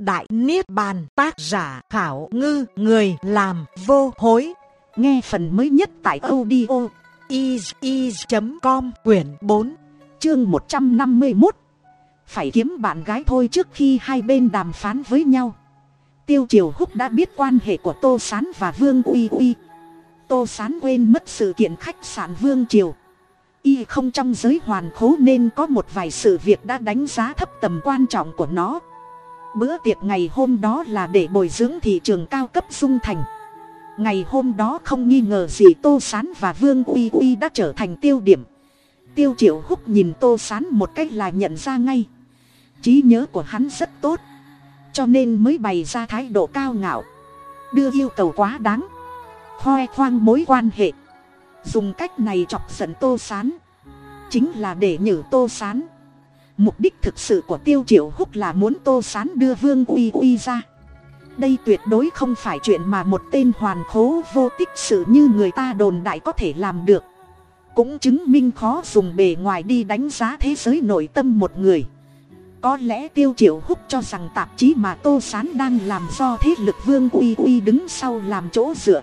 Đại Niết Bàn, tác giả Khảo Ngư, Người làm vô hối. Nghe phần mới nhất tại audio is.com quyển 4 chương 151 Phải kiếm bạn gái thôi trước khi hai bên đàm phán với nhau. Tiêu Triều Húc đã biết quan hệ của Tô Sán và Vương Uy Uy. Tô Sán quên mất sự kiện khách sạn Vương Triều. Y không trong giới hoàn khố nên có một vài sự việc đã đánh giá thấp tầm quan trọng của nó. Bữa tiệc ngày hôm đó là để bồi dưỡng thị trường cao cấp dung thành. Ngày hôm đó không nghi ngờ gì Tô Sán và Vương Uy Uy đã trở thành tiêu điểm. Tiêu Triệu Húc nhìn Tô Sán một cách là nhận ra ngay. Trí nhớ của hắn rất tốt. Cho nên mới bày ra thái độ cao ngạo. Đưa yêu cầu quá đáng. Khoe khoang mối quan hệ. Dùng cách này chọc giận Tô Sán. Chính là để nhử Tô Sán. Mục đích thực sự của Tiêu Triệu Húc là muốn Tô Sán đưa Vương Uy Uy ra. Đây tuyệt đối không phải chuyện mà một tên hoàn khố vô tích sự như người ta đồn đại có thể làm được. Cũng chứng minh khó dùng bề ngoài đi đánh giá thế giới nội tâm một người. Có lẽ tiêu triệu húc cho rằng tạp chí mà tô s á n đang làm do thế lực vương uy uy đứng sau làm chỗ dựa.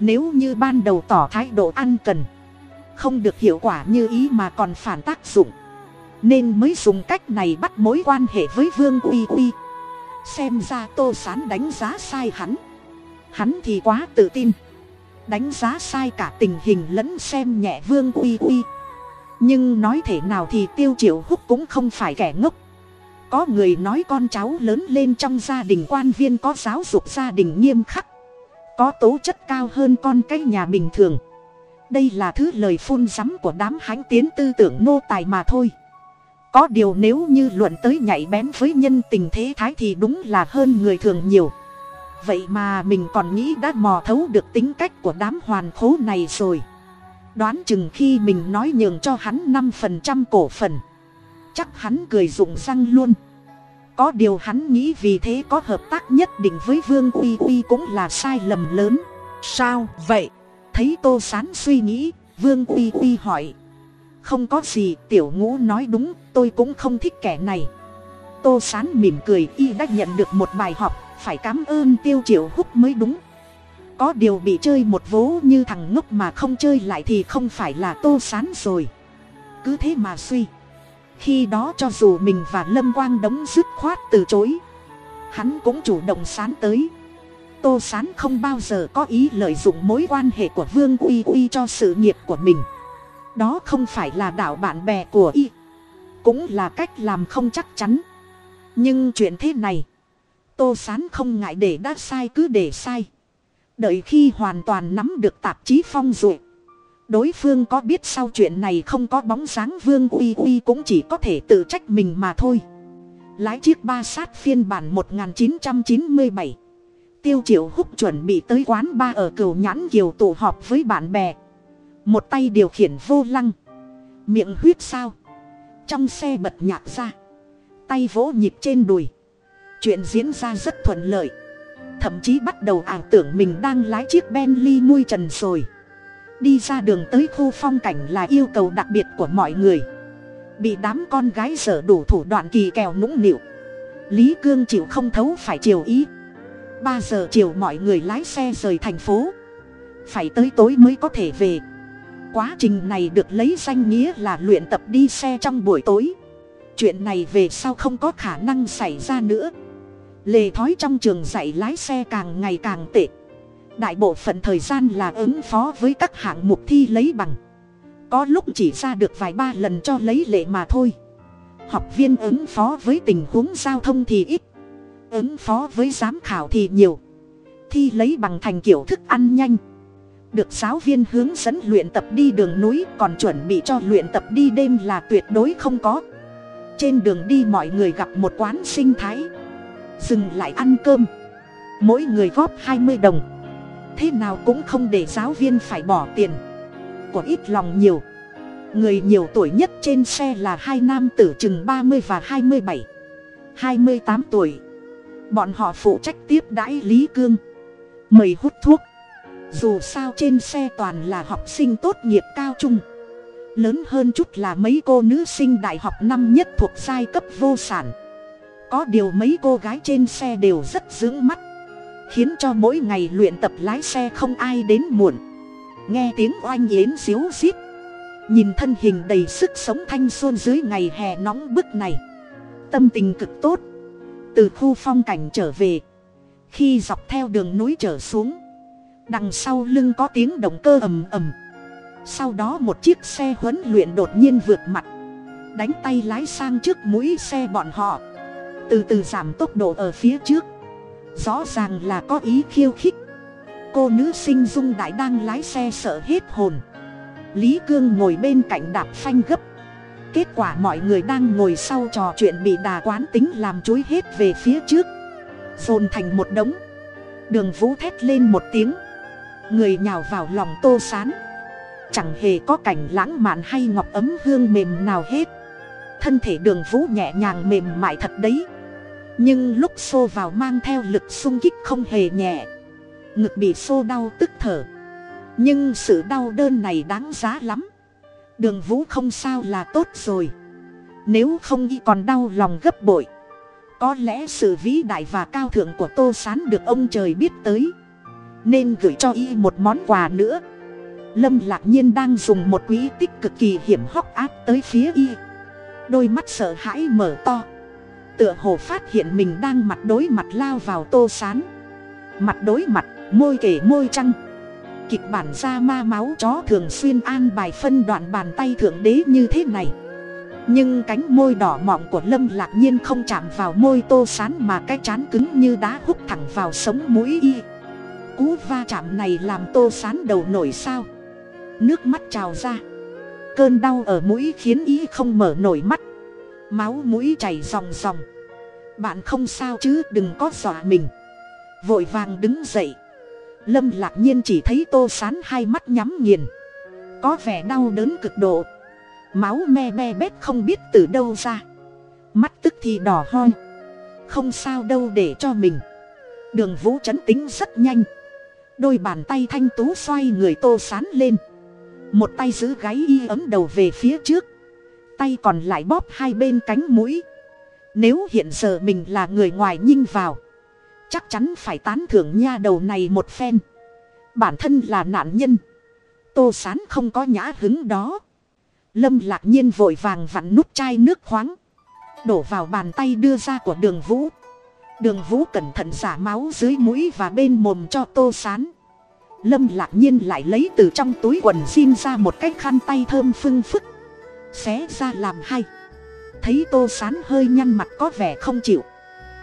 Nếu như ban đầu tỏ thái độ ăn cần, không được hiệu quả như ý mà còn phản tác dụng nên mới dùng cách này bắt mối quan hệ với vương uy uy. Xem ra tô sán đánh giá sai hắn. Hắn thì quá tự tin. Đánh giá sai cả tình hình lẫn xem nhẹ vương uy uy. Nhưng nói thể nào thì tiêu triệu húc cũng không phải kẻ ngốc. Có người nói con cháu lớn lên trong gia đình quan viên có giáo dục gia đình nghiêm khắc, có tố chất cao hơn con cái nhà bình thường. Đây là thứ lời phun rắm của đám hãnh tiến tư tưởng nô tài mà thôi có điều nếu như luận tới nhạy bén với nhân tình thế thái thì đúng là hơn người thường nhiều. Vậy mà mình còn nghĩ đã mò thấu được tính cách của đám hoàn khố này rồi. Đoán chừng khi mình nói nhường cho hắn năm phần trăm cổ phần, chắc hắn cười rụng răng luôn. Có điều hắn nghĩ vì thế có hợp tác nhất định với vương uy uy cũng là sai lầm lớn. Sao vậy? Thấy tô sán suy nghĩ, vương uy uy hỏi không có gì, tiểu ngũ nói đúng, tôi cũng không thích kẻ này. Tô sán mỉm cười, y đã nhận được một bài học, phải cảm ơn tiêu triệu húc mới đúng. Có điều bị chơi một vố như thằng ngốc mà không chơi lại thì không phải là tô sán rồi. Cứ thế mà suy. Khi đó cho dù mình và lâm quang đống dứt khoát từ chối, hắn cũng chủ động sán tới. Tô sán không bao giờ có ý lợi dụng mối quan hệ của vương uy uy cho sự nghiệp của mình đó không phải là đảo bạn bè của y, cũng là cách làm không chắc chắn. Nhưng chuyện thế này, tô sán không ngại để đã sai cứ để sai. Đợi khi hoàn toàn nắm được tạp chí phong dụ, đối phương có biết sau chuyện này không có bóng dáng vương uy uy cũng chỉ có thể tự trách mình mà thôi. Lái chiếc ba sát phiên bản 1997 tiêu triệu húc chuẩn bị tới quán ba ở cửu nhãn kiều tụ họp với bạn bè một tay điều khiển vô lăng. Miệng huyết sao. Trong xe bật nhạc ra. Tay vỗ nhịp trên đùi. Chuyện diễn ra rất thuận lợi. Thậm chí bắt đầu ảo tưởng mình đang lái chiếc bentley mui trần rồi. Đi ra đường tới khu phong cảnh là yêu cầu đặc biệt của mọi người. Bị đám con gái dở đủ thủ đoạn kỳ kèo nũng nịu. Lý cương chịu không thấu phải chiều ý. Ba giờ chiều mọi người lái xe rời thành phố. Phải tới tối mới có thể về quá trình này được lấy danh nghĩa là luyện tập đi xe trong buổi tối. Chuyện này về sau không có khả năng xảy ra nữa. Lề thói trong trường dạy lái xe càng ngày càng tệ. Đại bộ phận thời gian là ứng phó với các hạng mục thi lấy bằng. Có lúc chỉ ra được vài ba lần cho lấy lệ mà thôi. Học viên ứng phó với tình huống giao thông thì ít. Ứng phó với giám khảo thì nhiều. Thi lấy bằng thành kiểu thức ăn nhanh được giáo viên hướng dẫn luyện tập đi đường núi còn chuẩn bị cho luyện tập đi đêm là tuyệt đối không có. Trên đường đi mọi người gặp một quán sinh thái. Dừng lại ăn cơm. Mỗi người góp hai mươi đồng. Thế nào cũng không để giáo viên phải bỏ tiền. Của ít lòng nhiều. Người nhiều tuổi nhất trên xe là hai nam tử chừng ba mươi và hai mươi bảy. hai mươi tám tuổi. Bọn họ phụ trách tiếp đãi lý cương. Mời hút thuốc dù sao trên xe toàn là học sinh tốt nghiệp cao trung. Lớn hơn chút là mấy cô nữ sinh đại học năm nhất thuộc giai cấp vô sản. Có điều mấy cô gái trên xe đều rất dưỡng mắt, khiến cho mỗi ngày luyện tập lái xe không ai đến muộn. Nghe tiếng oanh yến xíu xít, nhìn thân hình đầy sức sống thanh xuân dưới ngày hè nóng bức này. Tâm tình cực tốt, từ khu phong cảnh trở về, khi dọc theo đường núi trở xuống đằng sau lưng có tiếng động cơ ầm ầm. Sau đó một chiếc xe huấn luyện đột nhiên vượt mặt. Đánh tay lái sang trước mũi xe bọn họ. Từ từ giảm tốc độ ở phía trước. Rõ ràng là có ý khiêu khích. Cô nữ sinh dung đại đang lái xe sợ hết hồn. Lý cương ngồi bên cạnh đạp phanh gấp. Kết quả mọi người đang ngồi sau trò chuyện bị đà quán tính làm chối hết về phía trước. Dồn thành một đống. Đường vũ thét lên một tiếng người nhào vào lòng tô sán. Chẳng hề có cảnh lãng mạn hay ngọc ấm hương mềm nào hết. Thân thể đường vũ nhẹ nhàng mềm mại thật đấy. Nhưng lúc xô vào mang theo lực sung kích không hề nhẹ. Ngực bị xô đau tức thở. Nhưng sự đau đơn này đáng giá lắm. Đường vũ không sao là tốt rồi. Nếu không y còn đau lòng gấp bội. Có lẽ sự vĩ đại và cao thượng của tô s á n được ông trời biết tới nên gửi cho y một món quà nữa. Lâm lạc nhiên đang dùng một quỹ tích cực kỳ hiểm hóc áp tới phía y. Đôi mắt sợ hãi mở to. Tựa hồ phát hiện mình đang mặt đối mặt lao vào tô sán. Mặt đối mặt, môi kể môi trăng. Kịch bản ra ma máu chó thường xuyên an bài phân đoạn bàn tay thượng đế như thế này. Nhưng cánh môi đỏ mọng của lâm lạc nhiên không chạm vào môi tô sán mà cái chán cứng như đá hút thẳng vào sống mũi y cú va chạm này làm tô sán đầu nổi sao? Nước mắt trào ra. Cơn đau ở mũi khiến y không mở nổi mắt. Máu mũi chảy ròng ròng. Bạn không sao chứ, đừng có dọa mình. Vội vàng đứng dậy. Lâm lạc nhiên chỉ thấy tô sán hai mắt nhắm nghiền. Có vẻ đau đớn cực độ. Máu me me bét không biết từ đâu ra. Mắt tức thì đỏ hoi không sao đâu để cho mình. Đường vũ chấn tính rất nhanh đôi bàn tay thanh tú xoay người tô sán lên. Một tay giữ gáy y ấm đầu về phía trước. Tay còn lại bóp hai bên cánh mũi. Nếu hiện giờ mình là người ngoài nhinh vào, chắc chắn phải tán thưởng nha đầu này một phen. Bản thân là nạn nhân. Tô sán không có nhã hứng đó. Lâm lạc nhiên vội vàng vặn nút chai nước khoáng. Đổ vào bàn tay đưa ra của đường vũ đường vũ cẩn thận xả máu dưới mũi và bên mồm cho tô sán. Lâm lạc nhiên lại lấy từ trong túi quần xin ra một cái khăn tay thơm phưng phức. Xé ra làm hay thấy tô sán hơi nhăn mặt có vẻ không chịu.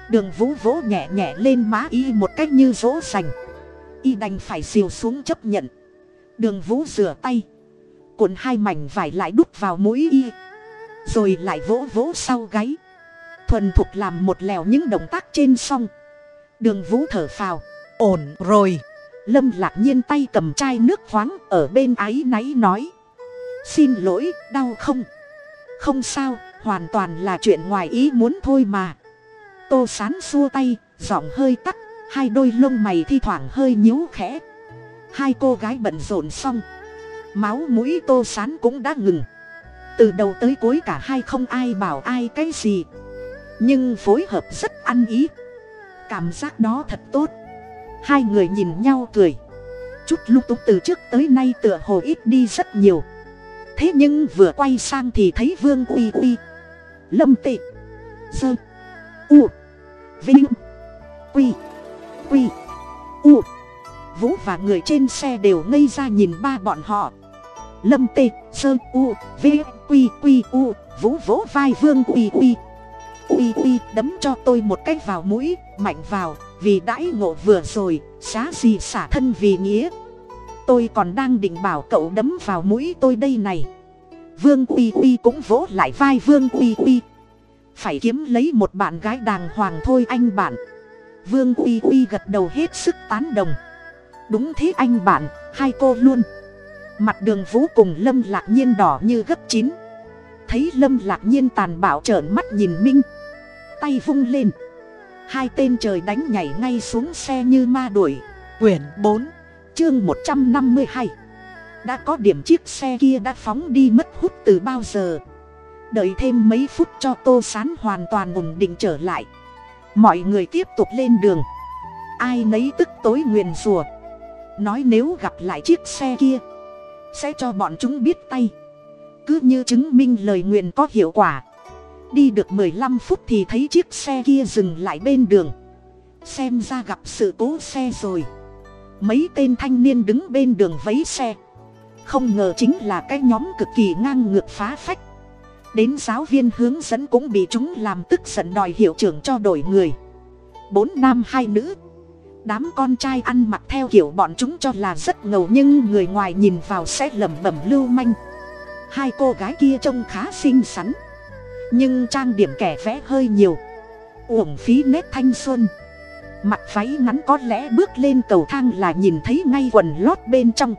Đường vũ vỗ nhẹ nhẹ lên má y một cách như dỗ dành. Y đành phải xìu xuống chấp nhận. Đường vũ rửa tay. Cuộn hai mảnh vải lại đút vào mũi y. Rồi lại vỗ vỗ sau gáy thuần thục làm một lèo những động tác trên xong đường vũ thở phào. Ổn rồi. Lâm lạc nhiên tay cầm chai nước khoáng ở bên áy náy nói. Xin lỗi, đau không? Không sao, hoàn toàn là chuyện ngoài ý muốn thôi mà. Tô sán xua tay, giọng hơi tắt, hai đôi lông mày thi thoảng hơi nhíu khẽ. Hai cô gái bận rộn xong. Máu mũi tô sán cũng đã ngừng. Từ đầu tới cuối cả hai không ai bảo ai cái gì nhưng phối hợp rất ăn ý. Cảm giác đó thật tốt. Hai người nhìn nhau cười. Chút lúc túc từ trước tới nay tựa hồ ít đi rất nhiều. Thế nhưng vừa quay sang thì thấy vương uy uy. Lâm tị. Sơ u. Vinh. Quy. Quy. U. Vũ và người trên xe đều ngây ra nhìn ba bọn họ. Lâm tê sơ u. V q q u. Vũ vỗ vai vương uy uy ui ui, đấm cho tôi một cái vào mũi, mạnh vào, vì đãi ngộ vừa rồi, xá gì xả thân vì nghĩa. Tôi còn đang định bảo cậu đấm vào mũi tôi đây này. Vương uy uy cũng vỗ lại vai vương uy uy. Phải kiếm lấy một bạn gái đàng hoàng thôi anh bạn. Vương uy uy gật đầu hết sức tán đồng. Đúng thế anh bạn, hai cô luôn. Mặt đường vũ cùng lâm lạc nhiên đỏ như gấp chín. Thấy lâm lạc nhiên tàn bạo trợn mắt nhìn minh tay vung lên. Hai tên trời đánh nhảy ngay xuống xe như ma đuổi. Quyển bốn, chương một trăm năm mươi hai. Đã có điểm chiếc xe kia đã phóng đi mất hút từ bao giờ? Đợi thêm mấy phút cho tô sán hoàn toàn ổn định trở lại. Mọi người tiếp tục lên đường. Ai nấy tức tối nguyền rùa. Nói nếu gặp lại chiếc xe kia, sẽ cho bọn chúng biết tay. Cứ như chứng minh lời nguyền có hiệu quả đi được mười lăm phút thì thấy chiếc xe kia dừng lại bên đường. Xem ra gặp sự cố xe rồi. Mấy tên thanh niên đứng bên đường vấy xe. Không ngờ chính là cái nhóm cực kỳ ngang ngược phá phách. Đến giáo viên hướng dẫn cũng bị chúng làm tức giận đòi hiệu trưởng cho đổi người. Bốn nam hai nữ. Đám con trai ăn mặc theo kiểu bọn chúng cho là rất ngầu nhưng người ngoài nhìn vào sẽ lẩm bẩm lưu manh. Hai cô gái kia trông khá xinh xắn nhưng trang điểm kẻ vẽ hơi nhiều. Uổng phí nét thanh xuân. Mặc váy ngắn có lẽ bước lên cầu thang là nhìn thấy ngay quần lót bên trong.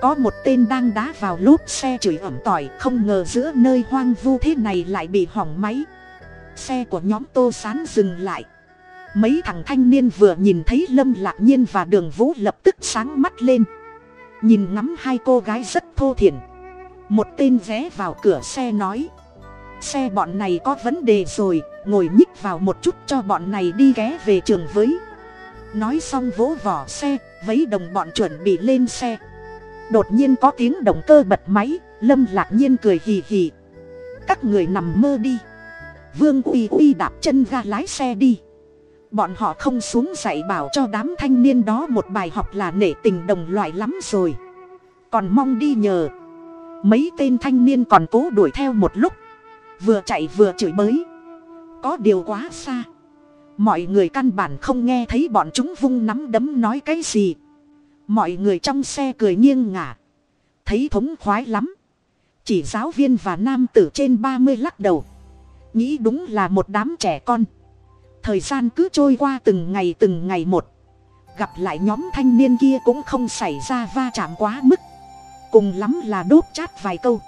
Có một tên đang đá vào lốp xe chửi ẩm tỏi, không ngờ giữa nơi hoang vu thế này lại bị hỏng máy. Xe của nhóm tô sán dừng lại. Mấy thằng thanh niên vừa nhìn thấy lâm lạc nhiên và đường vũ lập tức sáng mắt lên. Nhìn ngắm hai cô gái rất thô thiển. Một tên ghé vào cửa xe nói xe bọn này có vấn đề rồi, ngồi nhích vào một chút cho bọn này đi ghé về trường với. Nói xong vỗ vỏ xe, vấy đồng bọn chuẩn bị lên xe. Đột nhiên có tiếng động cơ bật máy, lâm lạc nhiên cười hì hì. Các người nằm mơ đi. Vương uy uy đạp chân ga lái xe đi. Bọn họ không xuống dạy bảo cho đám thanh niên đó một bài học là nể tình đồng loại lắm rồi. Còn mong đi nhờ. Mấy tên thanh niên còn cố đuổi theo một lúc vừa chạy vừa chửi bới. Có điều quá xa. Mọi người căn bản không nghe thấy bọn chúng vung nắm đấm nói cái gì. Mọi người trong xe cười nghiêng ngả. Thấy thống khoái lắm. Chỉ giáo viên và nam tử trên ba mươi lắc đầu. Nghĩ đúng là một đám trẻ con. Thời gian cứ trôi qua từng ngày từng ngày một. Gặp lại nhóm thanh niên kia cũng không xảy ra va chạm quá mức. Cùng lắm là đốt chát vài câu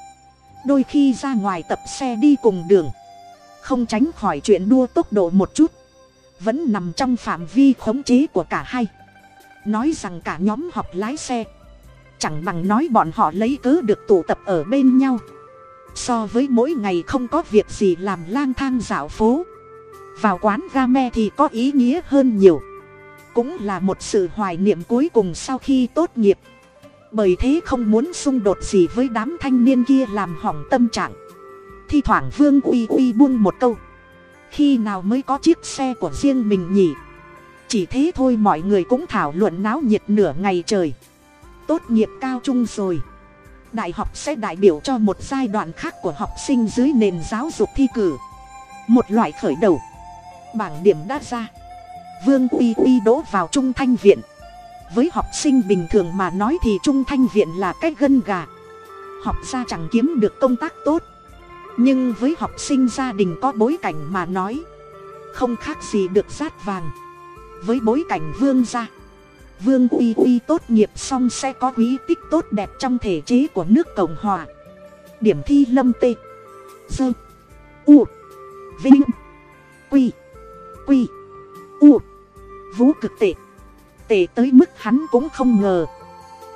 đôi khi ra ngoài tập xe đi cùng đường. Không tránh khỏi chuyện đua tốc độ một chút. Vẫn nằm trong phạm vi khống chế của cả hai. Nói rằng cả nhóm học lái xe. Chẳng bằng nói bọn họ lấy cớ được tụ tập ở bên nhau. So với mỗi ngày không có việc gì làm lang thang dạo phố. Vào quán ga me thì có ý nghĩa hơn nhiều. Cũng là một sự hoài niệm cuối cùng sau khi tốt nghiệp bởi thế không muốn xung đột gì với đám thanh niên kia làm hỏng tâm trạng. Thi thoảng vương uy uy buông một câu. Khi nào mới có chiếc xe của riêng mình nhỉ? Chỉ thế thôi mọi người cũng thảo luận náo nhiệt nửa ngày trời. Tốt nghiệp cao trung rồi. Đại học sẽ đại biểu cho một giai đoạn khác của học sinh dưới nền giáo dục thi cử. Một loại khởi đầu. Bảng điểm đã ra. Vương uy uy đỗ vào trung thanh viện với học sinh bình thường mà nói thì trung thanh viện là cái gân gà. Học ra chẳng kiếm được công tác tốt. Nhưng với học sinh gia đình có bối cảnh mà nói, không khác gì được rát vàng. Với bối cảnh vương gia, vương uy uy tốt nghiệp xong sẽ có quý tích tốt đẹp trong thể chế của nước cộng hòa. Điểm thi lâm tê dơ u, vinh, quy quy, u, vũ cực tệ tệ tới mức hắn cũng không ngờ.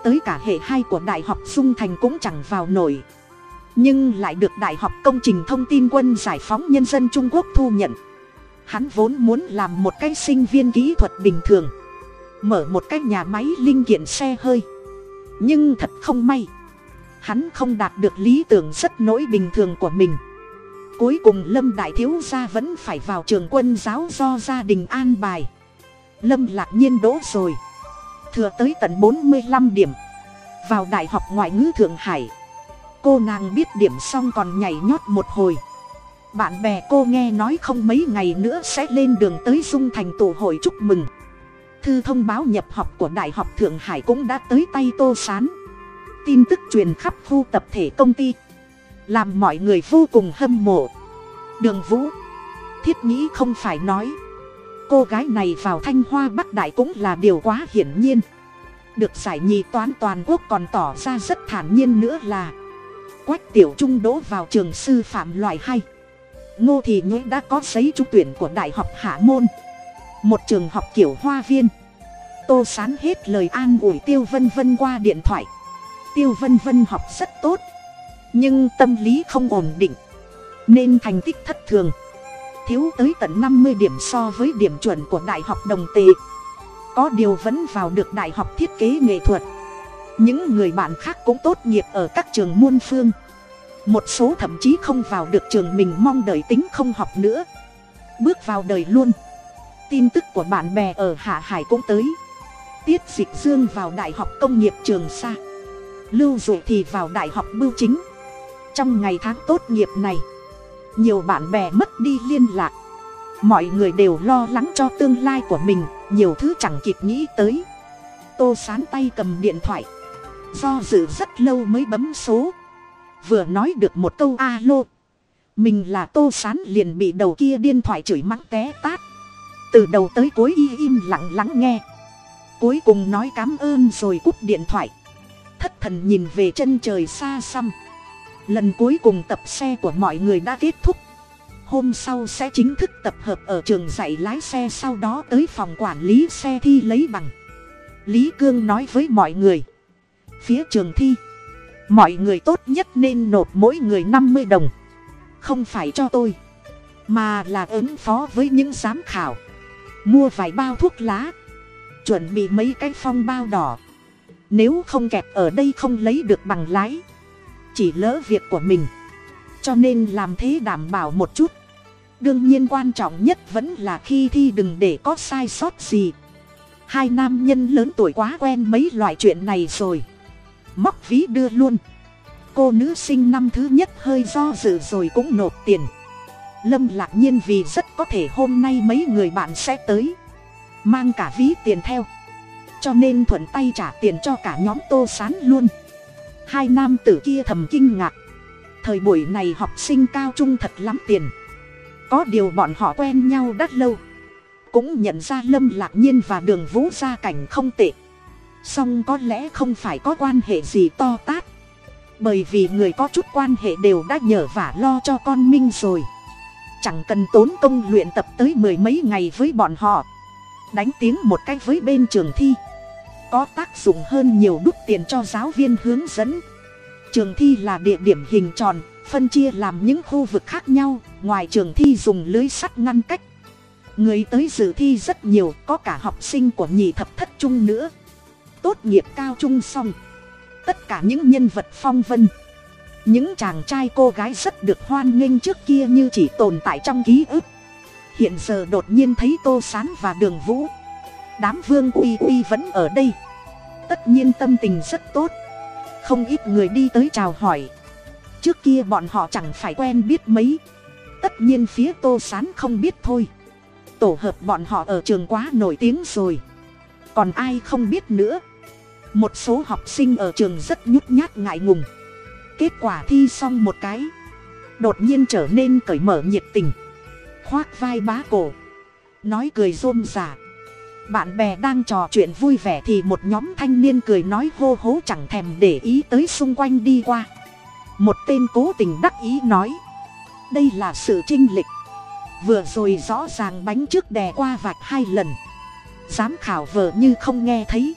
Tới cả hệ hai của đại học dung thành cũng chẳng vào nổi. Nhưng lại được đại học công trình thông tin quân giải phóng nhân dân trung quốc thu nhận. Hắn vốn muốn làm một cái sinh viên kỹ thuật bình thường. Mở một cái nhà máy linh kiện xe hơi. Nhưng thật không may, hắn không đạt được lý tưởng rất nỗi bình thường của mình. Cuối cùng lâm đại thiếu gia vẫn phải vào trường quân giáo do gia đình an bài lâm lạc nhiên đỗ rồi. Thừa tới tận bốn mươi năm điểm. Vào đại học ngoại ngữ thượng hải. Cô nàng biết điểm xong còn nhảy nhót một hồi. Bạn bè cô nghe nói không mấy ngày nữa sẽ lên đường tới dung thành tổ hội chúc mừng. Thư thông báo nhập học của đại học thượng hải cũng đã tới tay tô s á n tin tức truyền khắp khu tập thể công ty. Làm mọi người vô cùng hâm mộ. Đường vũ. Thiết nghĩ không phải nói cô gái này vào thanh hoa bắc đại cũng là điều quá hiển nhiên. Được giải nhì toán toàn quốc còn tỏ ra rất thản nhiên nữa là, quách tiểu trung đỗ vào trường sư phạm loại hay ngô thì nhuế đã có giấy trúng tuyển của đại học hạ môn. Một trường học kiểu hoa viên. Tô sán hết lời an ủi tiêu vân vân qua điện thoại. Tiêu vân vân học rất tốt, nhưng tâm lý không ổn định, nên thành tích thất thường thiếu tới tận năm mươi điểm so với điểm chuẩn của đại học đồng tệ có điều vẫn vào được đại học thiết kế nghệ thuật. Những người bạn khác cũng tốt nghiệp ở các trường muôn phương. Một số thậm chí không vào được trường mình mong đợi tính không học nữa. Bước vào đời luôn. Tin tức của bạn bè ở hạ hải cũng tới. Tiết dịch dương vào đại học công nghiệp trường sa. Lưu dụ thì vào đại học bưu chính. Trong ngày tháng tốt nghiệp này nhiều bạn bè mất đi liên lạc. Mọi người đều lo lắng cho tương lai của mình, nhiều thứ chẳng kịp nghĩ tới. Tô sán tay cầm điện thoại. Do dự rất lâu mới bấm số. Vừa nói được một câu alo. Mình là tô sán liền bị đầu kia điện thoại chửi mắng té tát. Từ đầu tới cuối y im lặng lắng nghe. Cuối cùng nói cám ơn rồi cúp điện thoại. Thất thần nhìn về chân trời xa xăm lần cuối cùng tập xe của mọi người đã kết thúc. Hôm sau sẽ chính thức tập hợp ở trường dạy lái xe sau đó tới phòng quản lý xe thi lấy bằng. Lý cương nói với mọi người. Phía trường thi. Mọi người tốt nhất nên nộp mỗi người năm mươi đồng. Không phải cho tôi, mà là ứng phó với những giám khảo. Mua vài bao thuốc lá. Chuẩn bị mấy cái phong bao đỏ. Nếu không kẹp ở đây không lấy được bằng lái chỉ lỡ việc của mình. Cho nên làm thế đảm bảo một chút. Đương nhiên quan trọng nhất vẫn là khi thi đừng để có sai sót gì. Hai nam nhân lớn tuổi quá quen mấy loại chuyện này rồi. Móc ví đưa luôn. Cô nữ sinh năm thứ nhất hơi do dự rồi cũng nộp tiền. Lâm lạc nhiên vì rất có thể hôm nay mấy người bạn sẽ tới. Mang cả ví tiền theo. Cho nên thuận tay trả tiền cho cả nhóm tô sán luôn hai nam tử kia thầm kinh ngạc. Thời buổi này học sinh cao trung thật lắm tiền. Có điều bọn họ quen nhau đã lâu. Cũng nhận ra lâm lạc nhiên và đường vũ gia cảnh không tệ. Song có lẽ không phải có quan hệ gì to tát. Bởi vì người có chút quan hệ đều đã nhờ vả lo cho con minh rồi. Chẳng cần tốn công luyện tập tới mười mấy ngày với bọn họ. Đánh tiếng một cách với bên trường thi có tác dụng hơn nhiều đúc tiền cho giáo viên hướng dẫn. Trường thi là địa điểm hình tròn, phân chia làm những khu vực khác nhau, ngoài trường thi dùng lưới sắt ngăn cách. Người tới dự thi rất nhiều, có cả học sinh của nhị thập thất trung nữa. Tốt nghiệp cao trung xong, tất cả những nhân vật phong vân, những chàng trai cô gái rất được hoan nghênh trước kia như chỉ tồn tại trong ký ức. Hiện giờ đột nhiên thấy tô s á n và đường vũ đám vương uy uy vẫn ở đây. Tất nhiên tâm tình rất tốt. Không ít người đi tới chào hỏi. Trước kia bọn họ chẳng phải quen biết mấy. Tất nhiên phía tô s á n không biết thôi. Tổ hợp bọn họ ở trường quá nổi tiếng rồi. Còn ai không biết nữa. Một số học sinh ở trường rất nhút nhát ngại ngùng. Kết quả thi xong một cái. Đột nhiên trở nên cởi mở nhiệt tình. Khoác vai bá cổ. Nói cười rôm rả bạn bè đang trò chuyện vui vẻ thì một nhóm thanh niên cười nói hô hố chẳng thèm để ý tới xung quanh đi qua. Một tên cố tình đắc ý nói, đây là sự trinh lịch vừa rồi rõ ràng bánh trước đè qua vạch hai lần. Giám khảo vờ như không nghe thấy.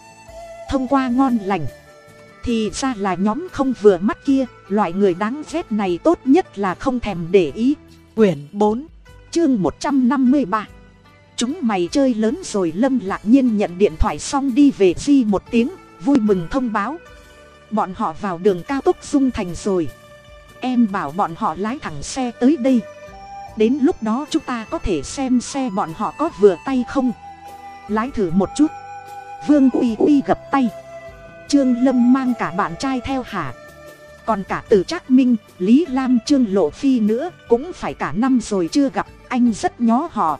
Thông qua ngon lành, thì ra là nhóm không vừa mắt kia. Loại người đáng ghét này tốt nhất là không thèm để ý. Quyển bốn, chương một trăm năm mươi ba chúng mày chơi lớn rồi lâm lạc nhiên nhận điện thoại xong đi về di một tiếng, vui mừng thông báo. Bọn họ vào đường cao tốc dung thành rồi. Em bảo bọn họ lái thẳng xe tới đây. Đến lúc đó chúng ta có thể xem xe bọn họ có vừa tay không? Lái thử một chút. Vương uy uy gập tay. Trương lâm mang cả bạn trai theo hả? Còn cả từ trác minh, lý lam, trương lộ phi nữa, cũng phải cả năm rồi chưa gặp, anh rất nhó họ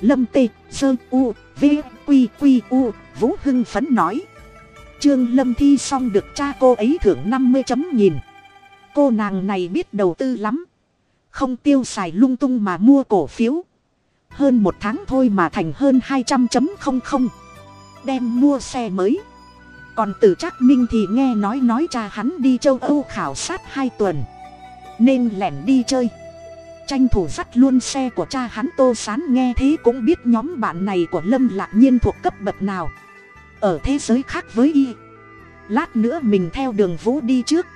lâm tê, sơ, u, v, q q, u, vũ hưng phấn nói. Trương lâm thi xong được cha cô ấy thưởng năm mươi chấm nhìn cô nàng này biết đầu tư lắm. Không tiêu xài lung tung mà mua cổ phiếu. Hơn một tháng thôi mà thành hơn hai trăm chấm không không. Đem mua xe mới. Còn từ trác minh thì nghe nói nói cha hắn đi châu âu khảo sát hai tuần. Nên lẻn đi chơi tranh thủ dắt luôn xe của cha hắn tô sán nghe thế cũng biết nhóm bạn này của lâm lạc nhiên thuộc cấp bậc nào. Ở thế giới khác với y. Lát nữa mình theo đường vũ đi trước.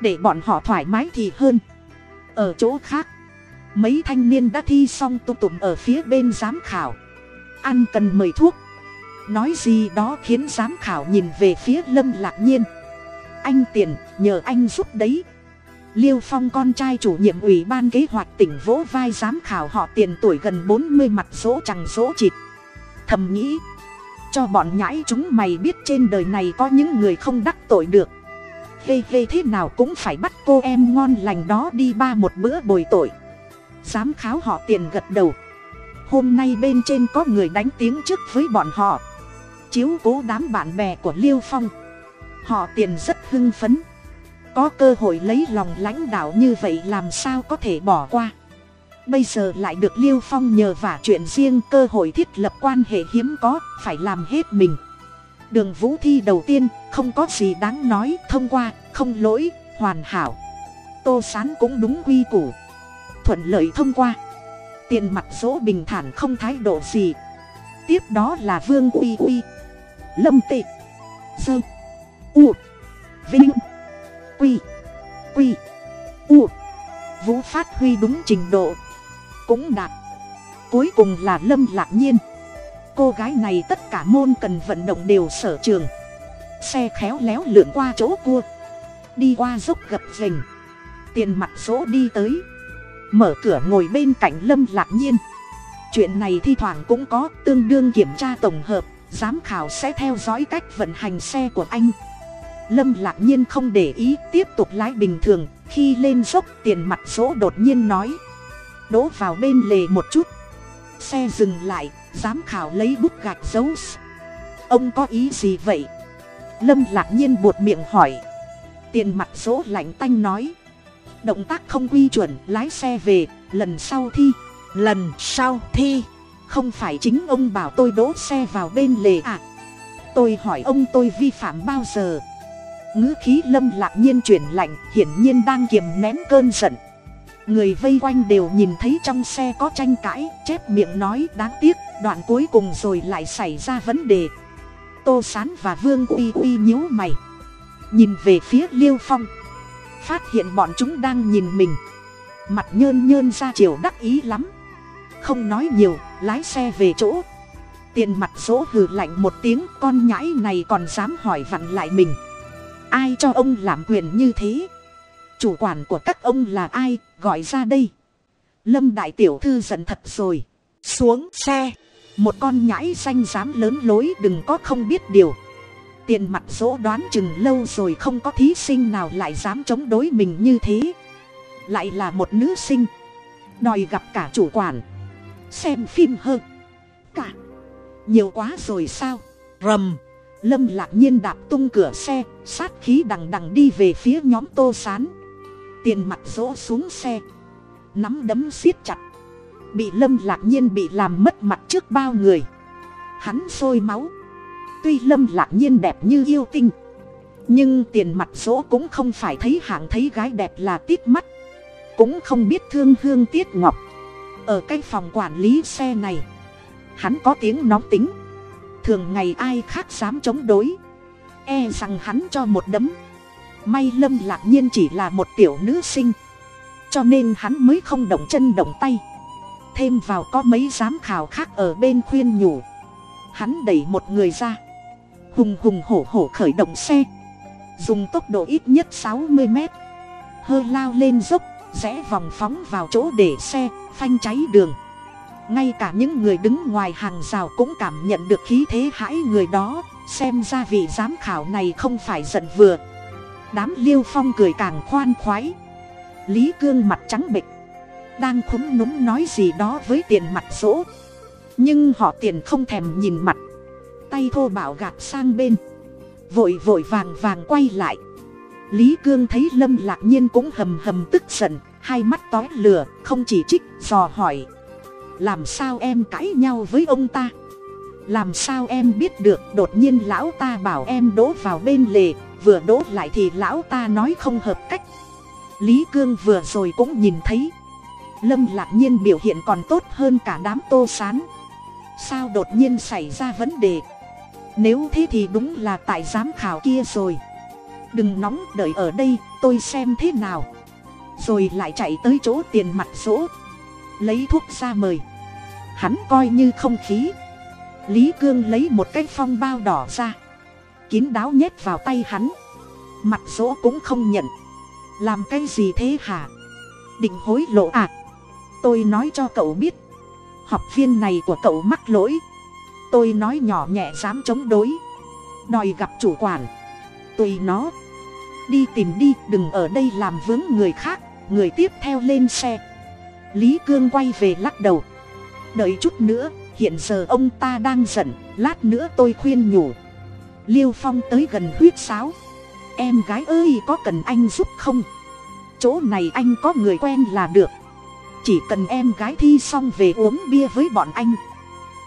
Để bọn họ thoải mái thì hơn. Ở chỗ khác, mấy thanh niên đã thi xong tụ tụm ở phía bên giám khảo. Ăn cần mời thuốc. Nói gì đó khiến giám khảo nhìn về phía lâm lạc nhiên. Anh tiền, nhờ anh giúp đấy liêu phong con trai chủ nhiệm ủy ban kế hoạch tỉnh vỗ vai giám khảo họ tiền tuổi gần bốn mươi mặt dỗ chẳng dỗ chịt. Thầm nghĩ, cho bọn nhãi chúng mày biết trên đời này có những người không đắc tội được. Hê hê thế nào cũng phải bắt cô em ngon lành đó đi ba một bữa bồi tội. Giám khảo họ tiền gật đầu. Hôm nay bên trên có người đánh tiếng trước với bọn họ. Chiếu cố đám bạn bè của liêu phong. Họ tiền rất hưng phấn có cơ hội lấy lòng lãnh đạo như vậy làm sao có thể bỏ qua. Bây giờ lại được liêu phong nhờ vả chuyện riêng cơ hội thiết lập quan hệ hiếm có, phải làm hết mình. Đường vũ thi đầu tiên, không có gì đáng nói, thông qua, không lỗi, hoàn hảo. Tô sán cũng đúng quy củ. Thuận lợi thông qua. Tiền mặt dỗ bình thản không thái độ gì. Tiếp đó là vương uy uy. Lâm tị. Dơ. U. Vinh quy. Quy. U. Vũ phát huy đúng trình độ. Cũng đạt. Cuối cùng là lâm lạc nhiên. Cô gái này tất cả môn cần vận động đều sở trường. Xe khéo léo lượn qua chỗ cua. Đi qua dốc gập rình. Tiền mặt số đi tới. Mở cửa ngồi bên cạnh lâm lạc nhiên. Chuyện này thi thoảng cũng có, tương đương kiểm tra tổng hợp. Giám khảo sẽ theo dõi cách vận hành xe của anh lâm lạc nhiên không để ý tiếp tục lái bình thường. Khi lên dốc tiền mặt số đột nhiên nói. Đỗ vào bên lề một chút. Xe dừng lại giám khảo lấy bút gạch dấu ông có ý gì vậy? Lâm lạc nhiên buột miệng hỏi. Tiền mặt số lạnh tanh nói. Động tác không quy chuẩn lái xe về lần sau thi. Lần sau thi? Không phải chính ông bảo tôi đỗ xe vào bên lề à? Tôi hỏi ông tôi vi phạm bao giờ ngữ khí lâm lạc nhiên chuyển lạnh, hiển nhiên đang kiềm nén cơn giận. Người vây quanh đều nhìn thấy trong xe có tranh cãi, chép miệng nói, đáng tiếc, đoạn cuối cùng rồi lại xảy ra vấn đề. Tô sán và vương uy uy nhíu mày, nhìn về phía liêu phong, phát hiện bọn chúng đang nhìn mình. Mặt nhơn nhơn ra chiều đắc ý lắm, không nói nhiều, lái xe về chỗ. Tiền mặt dỗ hừ lạnh một tiếng, con nhãi này còn dám hỏi vặn lại mình ai cho ông làm quyền như thế? Chủ quản của các ông là ai? Gọi ra đây. Lâm đại tiểu thư giận thật rồi. Xuống xe. Một con nhãi xanh dám lớn lối, đừng có không biết điều. Tiền mặt dỗ đoán chừng lâu rồi không có thí sinh nào lại dám chống đối mình như thế. Lại là một nữ sinh. Đòi gặp cả chủ quản. Xem phim hơn. Cả. Nhiều quá rồi sao? Rầm lâm lạc nhiên đạp tung cửa xe, sát khí đằng đằng đi về phía nhóm tô sán. Tiền mặt rỗ xuống xe. Nắm đấm siết chặt. Bị lâm lạc nhiên bị làm mất mặt trước bao người. Hắn sôi máu. Tuy lâm lạc nhiên đẹp như yêu tinh, nhưng tiền mặt dỗ cũng không phải thấy hạng thấy gái đẹp là tiếc mắt. Cũng không biết thương hương tiết ngọc. Ở cái phòng quản lý xe này, hắn có tiếng nóng tính thường ngày ai khác dám chống đối. E rằng hắn cho một đấm. May lâm lạc nhiên chỉ là một tiểu nữ sinh. Cho nên hắn mới không động chân động tay. Thêm vào có mấy giám khảo khác ở bên khuyên nhủ. Hắn đẩy một người ra. Hùng hùng hổ hổ khởi động xe. Dùng tốc độ ít nhất sáu mươi mét. Hơ lao lên dốc, rẽ vòng phóng vào chỗ để xe, phanh cháy đường ngay cả những người đứng ngoài hàng rào cũng cảm nhận được khí thế hãi người đó, xem ra vị giám khảo này không phải giận vừa. Đám liêu phong cười càng khoan khoái. Lý cương mặt trắng bệch, đang khúm núm nói gì đó với tiền mặt dỗ. Nhưng họ tiền không thèm nhìn mặt. Tay thô bảo gạt sang bên. Vội vội vàng vàng quay lại. Lý cương thấy lâm lạc nhiên cũng hầm hầm tức giận, hai mắt tói lửa, không chỉ trích, dò hỏi làm sao em cãi nhau với ông ta? Làm sao em biết được đột nhiên lão ta bảo em đỗ vào bên lề, vừa đỗ lại thì lão ta nói không hợp cách. Lý cương vừa rồi cũng nhìn thấy. Lâm lạc nhiên biểu hiện còn tốt hơn cả đám tô sán. Sao đột nhiên xảy ra vấn đề? Nếu thế thì đúng là tại giám khảo kia rồi. Đừng nóng đợi ở đây, tôi xem thế nào. Rồi lại chạy tới chỗ tiền mặt số lấy thuốc ra mời. Hắn coi như không khí. Lý cương lấy một cái phong bao đỏ ra. Kín đáo nhét vào tay hắn. Mặt dỗ cũng không nhận. Làm cái gì thế hả? Định hối lộ à? Tôi nói cho cậu biết. Học viên này của cậu mắc lỗi. Tôi nói nhỏ nhẹ dám chống đối. Đòi gặp chủ quản. Tùy nó. Đi tìm đi, đừng ở đây làm vướng người khác. Người tiếp theo lên xe lý cương quay về lắc đầu. Đợi chút nữa, hiện giờ ông ta đang giận, lát nữa tôi khuyên nhủ. Liêu phong tới gần huyết sáo. Em gái ơi, có cần anh giúp không? Chỗ này anh có người quen là được. Chỉ cần em gái thi xong về uống bia với bọn anh.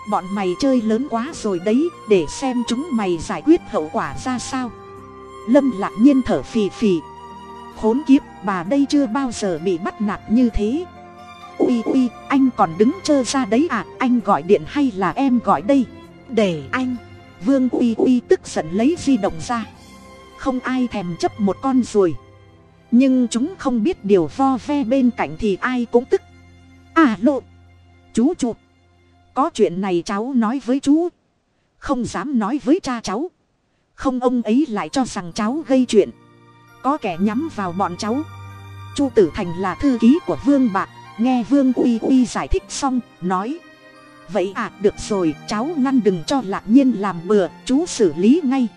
Bọn mày chơi lớn quá rồi đấy, để xem chúng mày giải quyết hậu quả ra sao. Lâm lạc nhiên thở phì phì. Khốn kiếp, bà đây chưa bao giờ bị bắt nạt như thế ui ui, anh còn đứng chơ ra đấy à? Anh gọi điện hay là em gọi đây? Để anh. Vương uy uy tức giận lấy di động ra. Không ai thèm chấp một con ruồi. Nhưng chúng không biết điều vo ve bên cạnh thì ai cũng tức. À lộ chú chụp có chuyện này cháu nói với chú. Không dám nói với cha cháu. Không ông ấy lại cho rằng cháu gây chuyện. Có kẻ nhắm vào bọn cháu. Chu tử thành là thư ký của vương bạc nghe vương uy uy giải thích xong, nói. Vậy à được rồi, cháu ngăn đừng cho lạc nhiên làm bừa, chú xử lý ngay.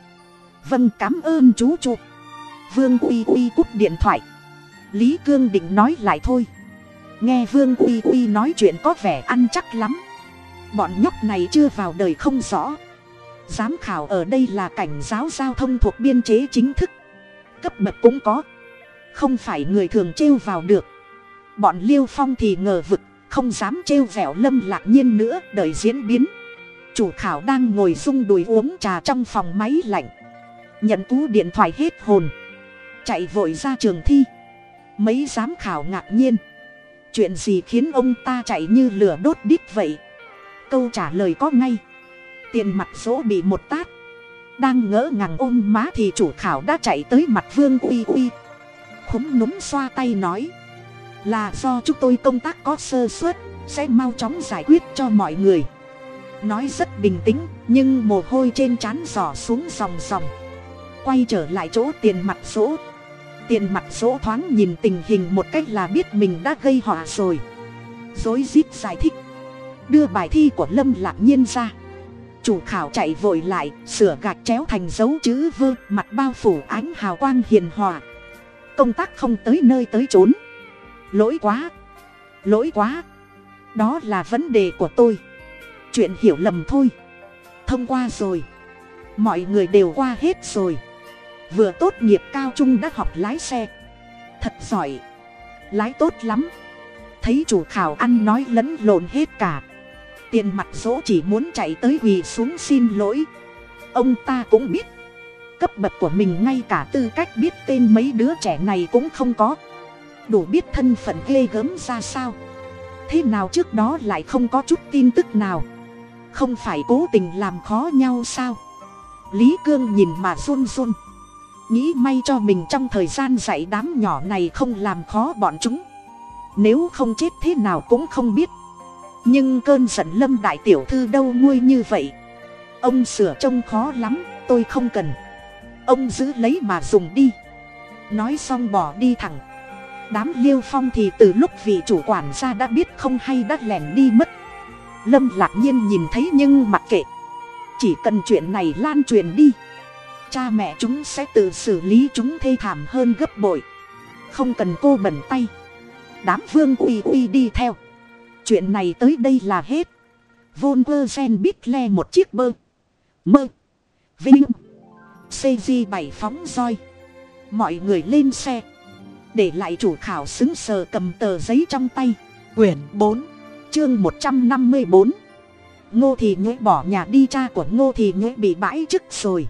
Vâng cảm ơn chú chú vương uy uy cúp điện thoại. Lý cương định nói lại thôi. Nghe vương uy uy nói chuyện có vẻ ăn chắc lắm. Bọn nhóc này chưa vào đời không rõ. Giám khảo ở đây là cảnh giáo giao thông thuộc biên chế chính thức. Cấp bậc cũng có. Không phải người thường trêu vào được bọn liêu phong thì ngờ vực, không dám trêu vẻo lâm lạc nhiên nữa, đợi diễn biến. Chủ khảo đang ngồi rung đùi uống trà trong phòng máy lạnh. Nhận cú điện thoại hết hồn. Chạy vội ra trường thi. Mấy giám khảo ngạc nhiên. Chuyện gì khiến ông ta chạy như lửa đốt đít vậy? Câu trả lời có ngay. Tiền mặt dỗ bị một tát. Đang ngỡ ngàng ôm má thì chủ khảo đã chạy tới mặt vương uy uy. Khúm núm xoa tay nói là do chúng tôi công tác có sơ suất, sẽ mau chóng giải quyết cho mọi người. Nói rất bình tĩnh, nhưng mồ hôi trên trán giỏ xuống dòng dòng quay trở lại chỗ tiền mặt dỗ tiền mặt dỗ thoáng nhìn tình hình một cách là biết mình đã gây họa rồi. Dối rít giải thích. Đưa bài thi của lâm lạc nhiên ra. Chủ khảo chạy vội lại, sửa gạch chéo thành dấu chữ vơ mặt bao phủ ánh hào quang hiền hòa. Công tác không tới nơi tới chốn lỗi quá. Lỗi quá. Đó là vấn đề của tôi. Chuyện hiểu lầm thôi. Thông qua rồi. Mọi người đều qua hết rồi. Vừa tốt nghiệp cao trung đã học lái xe. Thật giỏi. Lái tốt lắm. Thấy chủ khảo ăn nói lẫn lộn hết cả. Tiền mặt dỗ chỉ muốn chạy tới quỳ xuống xin lỗi. Ông ta cũng biết. Cấp bậc của mình ngay cả tư cách biết tên mấy đứa trẻ này cũng không có đủ biết thân phận ghê gớm ra sao. Thế nào trước đó lại không có chút tin tức nào? Không phải cố tình làm khó nhau sao? Lý cương nhìn mà run run. Nghĩ may cho mình trong thời gian dạy đám nhỏ này không làm khó bọn chúng. Nếu không chết thế nào cũng không biết. Nhưng cơn giận lâm đại tiểu thư đâu nguôi như vậy? Ông sửa trông khó lắm, tôi không cần. Ông giữ lấy mà dùng đi. Nói xong bỏ đi thẳng đám liêu phong thì từ lúc vị chủ quản ra đã biết không hay đã lẻn đi mất. Lâm lạc nhiên nhìn thấy nhưng mặc kệ. Chỉ cần chuyện này lan truyền đi, cha mẹ chúng sẽ tự xử lý chúng thê thảm hơn gấp bội. Không cần cô bẩn tay. Đám vương uy uy đi theo. Chuyện này tới đây là hết. Vôn vơ gen bít le một chiếc bơ. Mơ. Vinh. Cg bảy phóng roi. Mọi người lên xe để lại chủ khảo xứng sờ cầm tờ giấy trong tay. Quyển bốn, chương một trăm năm mươi bốn. Ngô thì nhuế bỏ nhà đi, cha của ngô thì nhuế bị bãi chức rồi.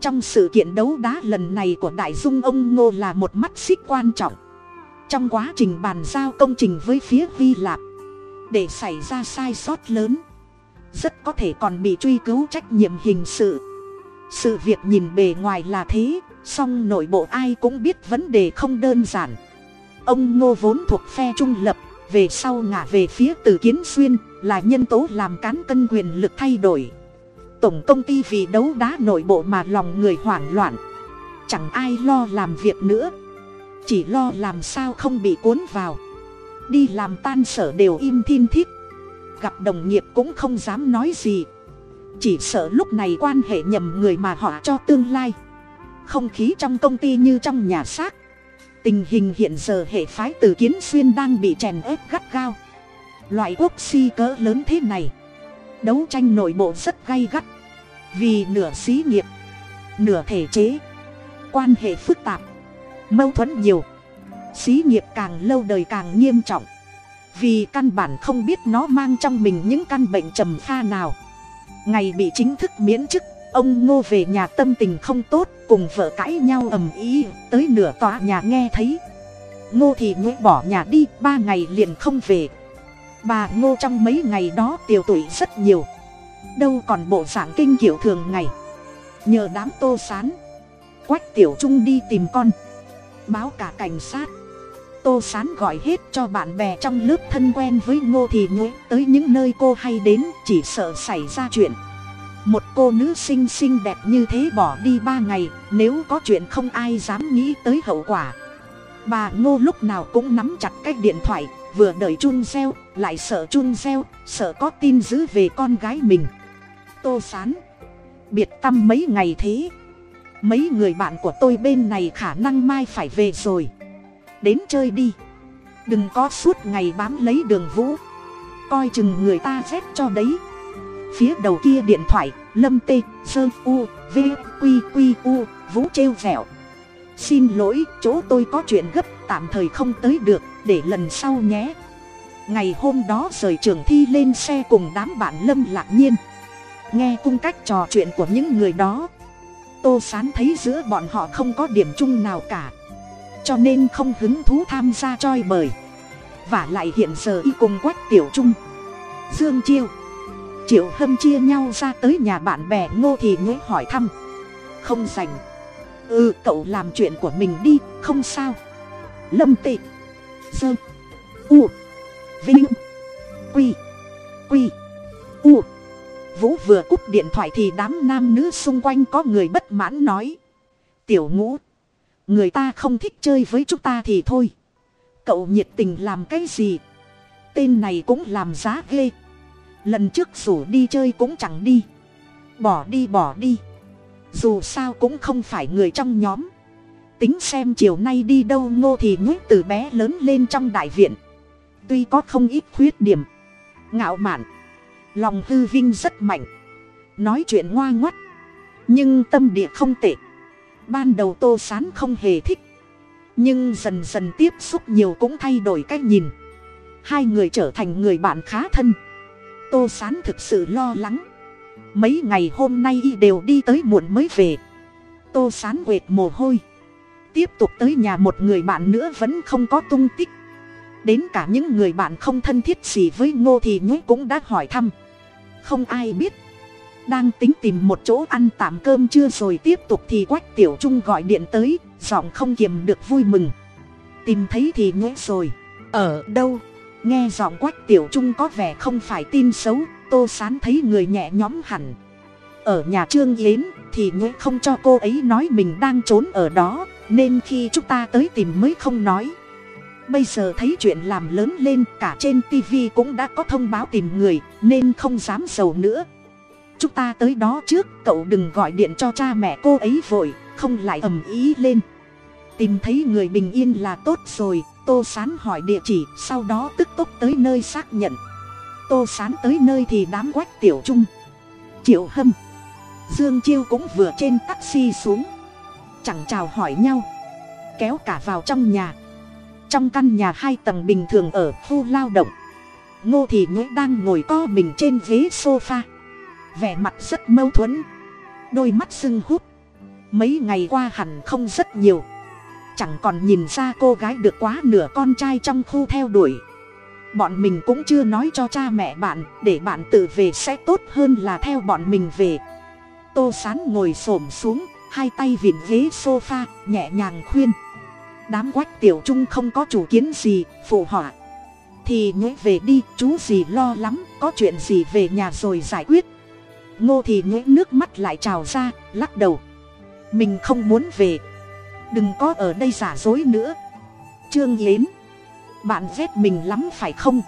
Trong sự kiện đấu đá lần này của đại dung ông ngô là một mắt xích quan trọng. Trong quá trình bàn giao công trình với phía hy lạp, để xảy ra sai sót lớn, rất có thể còn bị truy cứu trách nhiệm hình sự sự việc nhìn bề ngoài là thế, song nội bộ ai cũng biết vấn đề không đơn giản. Ông ngô vốn thuộc phe trung lập, về sau ngả về phía từ kiến xuyên, là nhân tố làm cán cân quyền lực thay đổi. Tổng công ty vì đấu đá nội bộ mà lòng người hoảng loạn. Chẳng ai lo làm việc nữa. Chỉ lo làm sao không bị cuốn vào. Đi làm tan sở đều im thiên thiết gặp đồng nghiệp cũng không dám nói gì chỉ sợ lúc này quan hệ nhầm người mà họ cho tương lai. Không khí trong công ty như trong nhà xác. Tình hình hiện giờ hệ phái từ kiến xuyên đang bị chèn ép gắt gao. Loại quốc si cỡ lớn thế này. Đấu tranh nội bộ rất gay gắt. Vì nửa xí nghiệp, nửa thể chế. Quan hệ phức tạp, mâu thuẫn nhiều. Xí nghiệp càng lâu đời càng nghiêm trọng. Vì căn bản không biết nó mang trong mình những căn bệnh trầm pha nào ngày bị chính thức miễn chức, ông ngô về nhà tâm tình không tốt, cùng vợ cãi nhau ầm ĩ, tới nửa tòa nhà nghe thấy. Ngô thì nhuế bỏ nhà đi, ba ngày liền không về. Bà ngô trong mấy ngày đó tiều tụy rất nhiều. Đâu còn bộ dạng kinh kiểu thường ngày. Nhờ đám tô sán, quách tiểu trung đi tìm con. Báo cả cảnh sát tô sán gọi hết cho bạn bè trong lớp thân quen với ngô thì nhuế. Tới những nơi cô hay đến, chỉ sợ xảy ra chuyện. Một cô nữ sinh xinh đẹp như thế bỏ đi ba ngày, nếu có chuyện không ai dám nghĩ tới hậu quả. Bà ngô lúc nào cũng nắm chặt cái điện thoại, vừa đợi chun reo lại sợ chun reo sợ có tin dữ về con gái mình. Tô sán, biệt tâm mấy ngày thế? Mấy người bạn của tôi bên này khả năng mai phải về rồi đến chơi đi. Đừng có suốt ngày bám lấy đường vũ. Coi chừng người ta rét cho đấy. Phía đầu kia điện thoại, lâm tê, sơ, u, v, q q, u, vũ trêu vẹo. Xin lỗi, chỗ tôi có chuyện gấp, tạm thời không tới được, để lần sau nhé. Ngày hôm đó rời trường thi lên xe cùng đám bạn lâm lạc nhiên. Nghe cung cách trò chuyện của những người đó. Tô sán thấy giữa bọn họ không có điểm chung nào cả cho nên không hứng thú tham gia choi bời. Và lại hiện giờ y cùng quách tiểu trung, dương chiêu, triệu hâm chia nhau ra tới nhà bạn bè ngô thì nhớ hỏi thăm. Không dành ừ cậu làm chuyện của mình đi, không sao. Lâm tị dơ u, vinh, quy quy, u. Vũ vừa cúp điện thoại thì đám nam nữ xung quanh có người bất mãn nói. Tiểu ngũ người ta không thích chơi với chúng ta thì thôi. Cậu nhiệt tình làm cái gì? Tên này cũng làm giá ghê. Lần trước rủ đi chơi cũng chẳng đi. Bỏ đi bỏ đi. Dù sao cũng không phải người trong nhóm. Tính xem chiều nay đi đâu ngô thì nhúc từ bé lớn lên trong đại viện. Tuy có không ít khuyết điểm, ngạo mạn, lòng hư vinh rất mạnh, nói chuyện ngoa ngoắt, nhưng tâm địa không tệ ban đầu tô sán không hề thích. Nhưng dần dần tiếp xúc nhiều cũng thay đổi cách nhìn. Hai người trở thành người bạn khá thân. Tô sán thực sự lo lắng. Mấy ngày hôm nay y đều đi tới muộn mới về. Tô sán quệt mồ hôi. Tiếp tục tới nhà một người bạn nữa vẫn không có tung tích. Đến cả những người bạn không thân thiết gì với ngô thì nhúc cũng đã hỏi thăm. Không ai biết đang tính tìm một chỗ ăn tạm cơm chưa rồi tiếp tục thì quách tiểu trung gọi điện tới giọng không kiềm được vui mừng. Tìm thấy thì nhúc rồi. Ở đâu? Nghe giọng quách tiểu trung có vẻ không phải tin xấu tô sán thấy người nhẹ nhõm hẳn. Ở nhà trương yến thì nhúc không cho cô ấy nói mình đang trốn ở đó nên khi chúng ta tới tìm mới không nói. Bây giờ thấy chuyện làm lớn lên cả trên tv cũng đã có thông báo tìm người nên không dám giàu nữa chúng ta tới đó trước, cậu đừng gọi điện cho cha mẹ cô ấy vội, không lại ầm ý lên. Tìm thấy người bình yên là tốt rồi, tô sán hỏi địa chỉ, sau đó tức tốc tới nơi xác nhận. Tô sán tới nơi thì đám quách tiểu trung. Triệu hâm. Dương chiêu cũng vừa trên taxi xuống. Chẳng chào hỏi nhau. Kéo cả vào trong nhà. Trong căn nhà hai tầng bình thường ở khu lao động. Ngô thì nhũ đang ngồi co mình trên ghế sofa vẻ mặt rất mâu thuẫn. Đôi mắt sưng hút mấy ngày qua hẳn không rất nhiều. Chẳng còn nhìn ra cô gái được quá nửa con trai trong khu theo đuổi. Bọn mình cũng chưa nói cho cha mẹ bạn, để bạn tự về sẽ tốt hơn là theo bọn mình về. Tô sán ngồi s ổ m xuống, hai tay vịn ghế sofa, nhẹ nhàng khuyên. Đám quách tiểu trung không có chủ kiến gì, phụ họa. Thì nhớ về đi, chú gì lo lắm, có chuyện gì về nhà rồi giải quyết ngô thì nhuế nước mắt lại trào ra, lắc đầu. Mình không muốn về. Đừng có ở đây giả dối nữa. Trương yến, bạn ghét mình lắm phải không?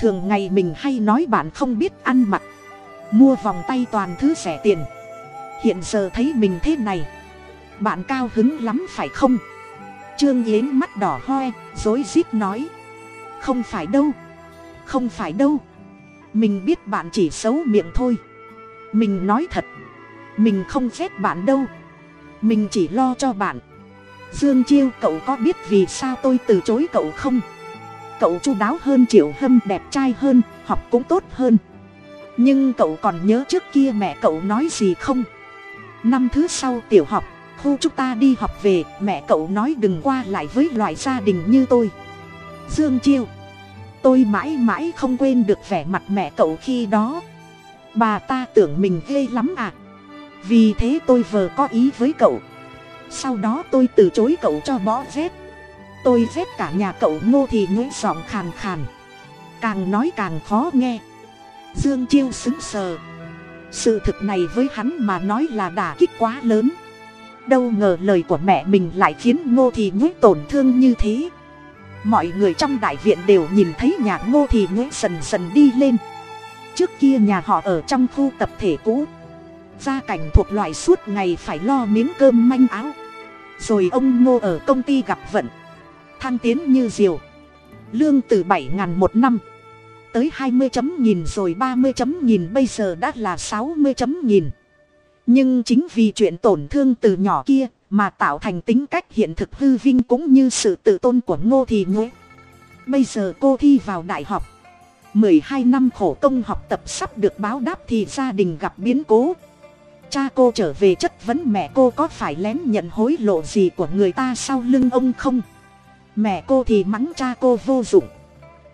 Thường ngày mình hay nói bạn không biết ăn mặc. Mua vòng tay toàn thứ rẻ tiền. Hiện giờ thấy mình thế này. Bạn cao hứng lắm phải không? Trương yến mắt đỏ hoe, rối rít nói. Không phải đâu. Không phải đâu. Mình biết bạn chỉ xấu miệng thôi mình nói thật. Mình không ghét bạn đâu. Mình chỉ lo cho bạn. Dương chiêu, cậu có biết vì sao tôi từ chối cậu không? Cậu chu đáo hơn, triệu hâm đẹp trai hơn, học cũng tốt hơn. Nhưng cậu còn nhớ trước kia mẹ cậu nói gì không? Năm thứ sau tiểu học, khu chúng ta đi học về, mẹ cậu nói đừng qua lại với loại gia đình như tôi. Dương chiêu, tôi mãi mãi không quên được vẻ mặt mẹ cậu khi đó bà ta tưởng mình ghê lắm à. Vì thế tôi vờ có ý với cậu. Sau đó tôi từ chối cậu cho bó rét tôi rét cả nhà cậu ngô thì nhũ giọng khàn khàn. Càng nói càng khó nghe. Dương chiêu xứng sờ. Sự thực này với hắn mà nói là đả kích quá lớn. Đâu ngờ lời của mẹ mình lại khiến ngô thì nhũ tổn thương như thế. Mọi người trong đại viện đều nhìn thấy nhà ngô thì nhũ dần dần đi lên trước kia nhà họ ở trong khu tập thể cũ. Gia cảnh thuộc loại suốt ngày phải lo miếng cơm manh áo. Rồi ông ngô ở công ty gặp vận. Thăng tiến như diều. Lương từ bảy ngàn một năm. Tới hai mươi chấm nghìn rồi ba mươi chấm nghìn bây giờ đã là sáu mươi chấm nghìn. Nhưng chính vì chuyện tổn thương từ nhỏ kia mà tạo thành tính cách hiện thực hư vinh cũng như sự tự tôn của ngô thì ngũ bây giờ cô thi vào đại học mười hai năm khổ công học tập sắp được báo đáp thì gia đình gặp biến cố. Cha cô trở về chất vấn mẹ cô có phải lén nhận hối lộ gì của người ta sau lưng ông không? Mẹ cô thì mắng cha cô vô dụng.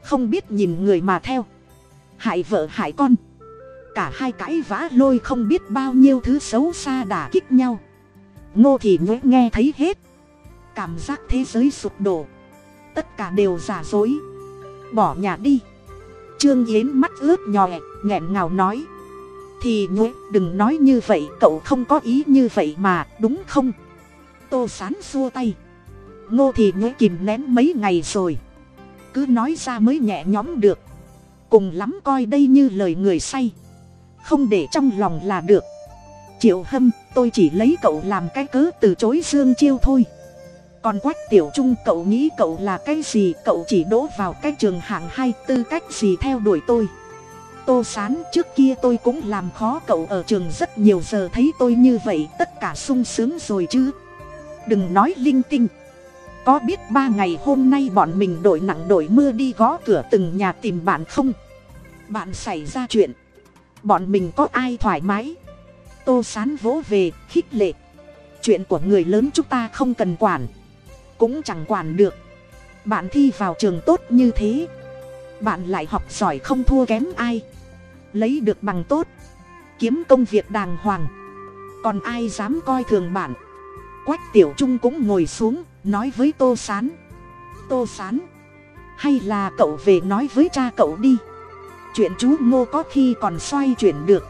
Không biết nhìn người mà theo. Hại vợ hại con. Cả hai cãi vã lôi không biết bao nhiêu thứ xấu xa đả kích nhau. Ngô thì nghe, nghe thấy hết. Cảm giác thế giới sụp đổ. Tất cả đều giả dối. Bỏ nhà đi trương yến mắt ướt nhòe, nghẹn ngào nói. Thì nhuế đừng nói như vậy, cậu không có ý như vậy mà, đúng không? Tô sán xua tay. Ngô thì nhuế kìm nén mấy ngày rồi. Cứ nói ra mới nhẹ nhõm được. Cùng lắm coi đây như lời người say. Không để trong lòng là được. Triệu hâm, tôi chỉ lấy cậu làm cái cớ từ chối dương chiêu thôi còn quách tiểu trung, cậu nghĩ cậu là cái gì? Cậu chỉ đỗ vào cái trường hạng hai, tư cách gì theo đuổi tôi? Tô sán, trước kia tôi cũng làm khó cậu ở trường rất nhiều, giờ thấy tôi như vậy, tất cả sung sướng rồi chứ? Đừng nói linh tinh. Có biết ba ngày hôm nay bọn mình đội nặng đội mưa đi gõ cửa từng nhà tìm bạn không? Bạn xảy ra chuyện. Bọn mình có ai thoải mái? Tô sán vỗ về, khích lệ. Chuyện của người lớn chúng ta không cần quản cũng chẳng quản được. Bạn thi vào trường tốt như thế, bạn lại học giỏi không thua kém ai. Lấy được bằng tốt, kiếm công việc đàng hoàng. Còn ai dám coi thường bạn? Quách tiểu trung cũng ngồi xuống, nói với tô s á n tô s á n hay là cậu về nói với cha cậu đi. Chuyện chú ngô có khi còn xoay chuyển được.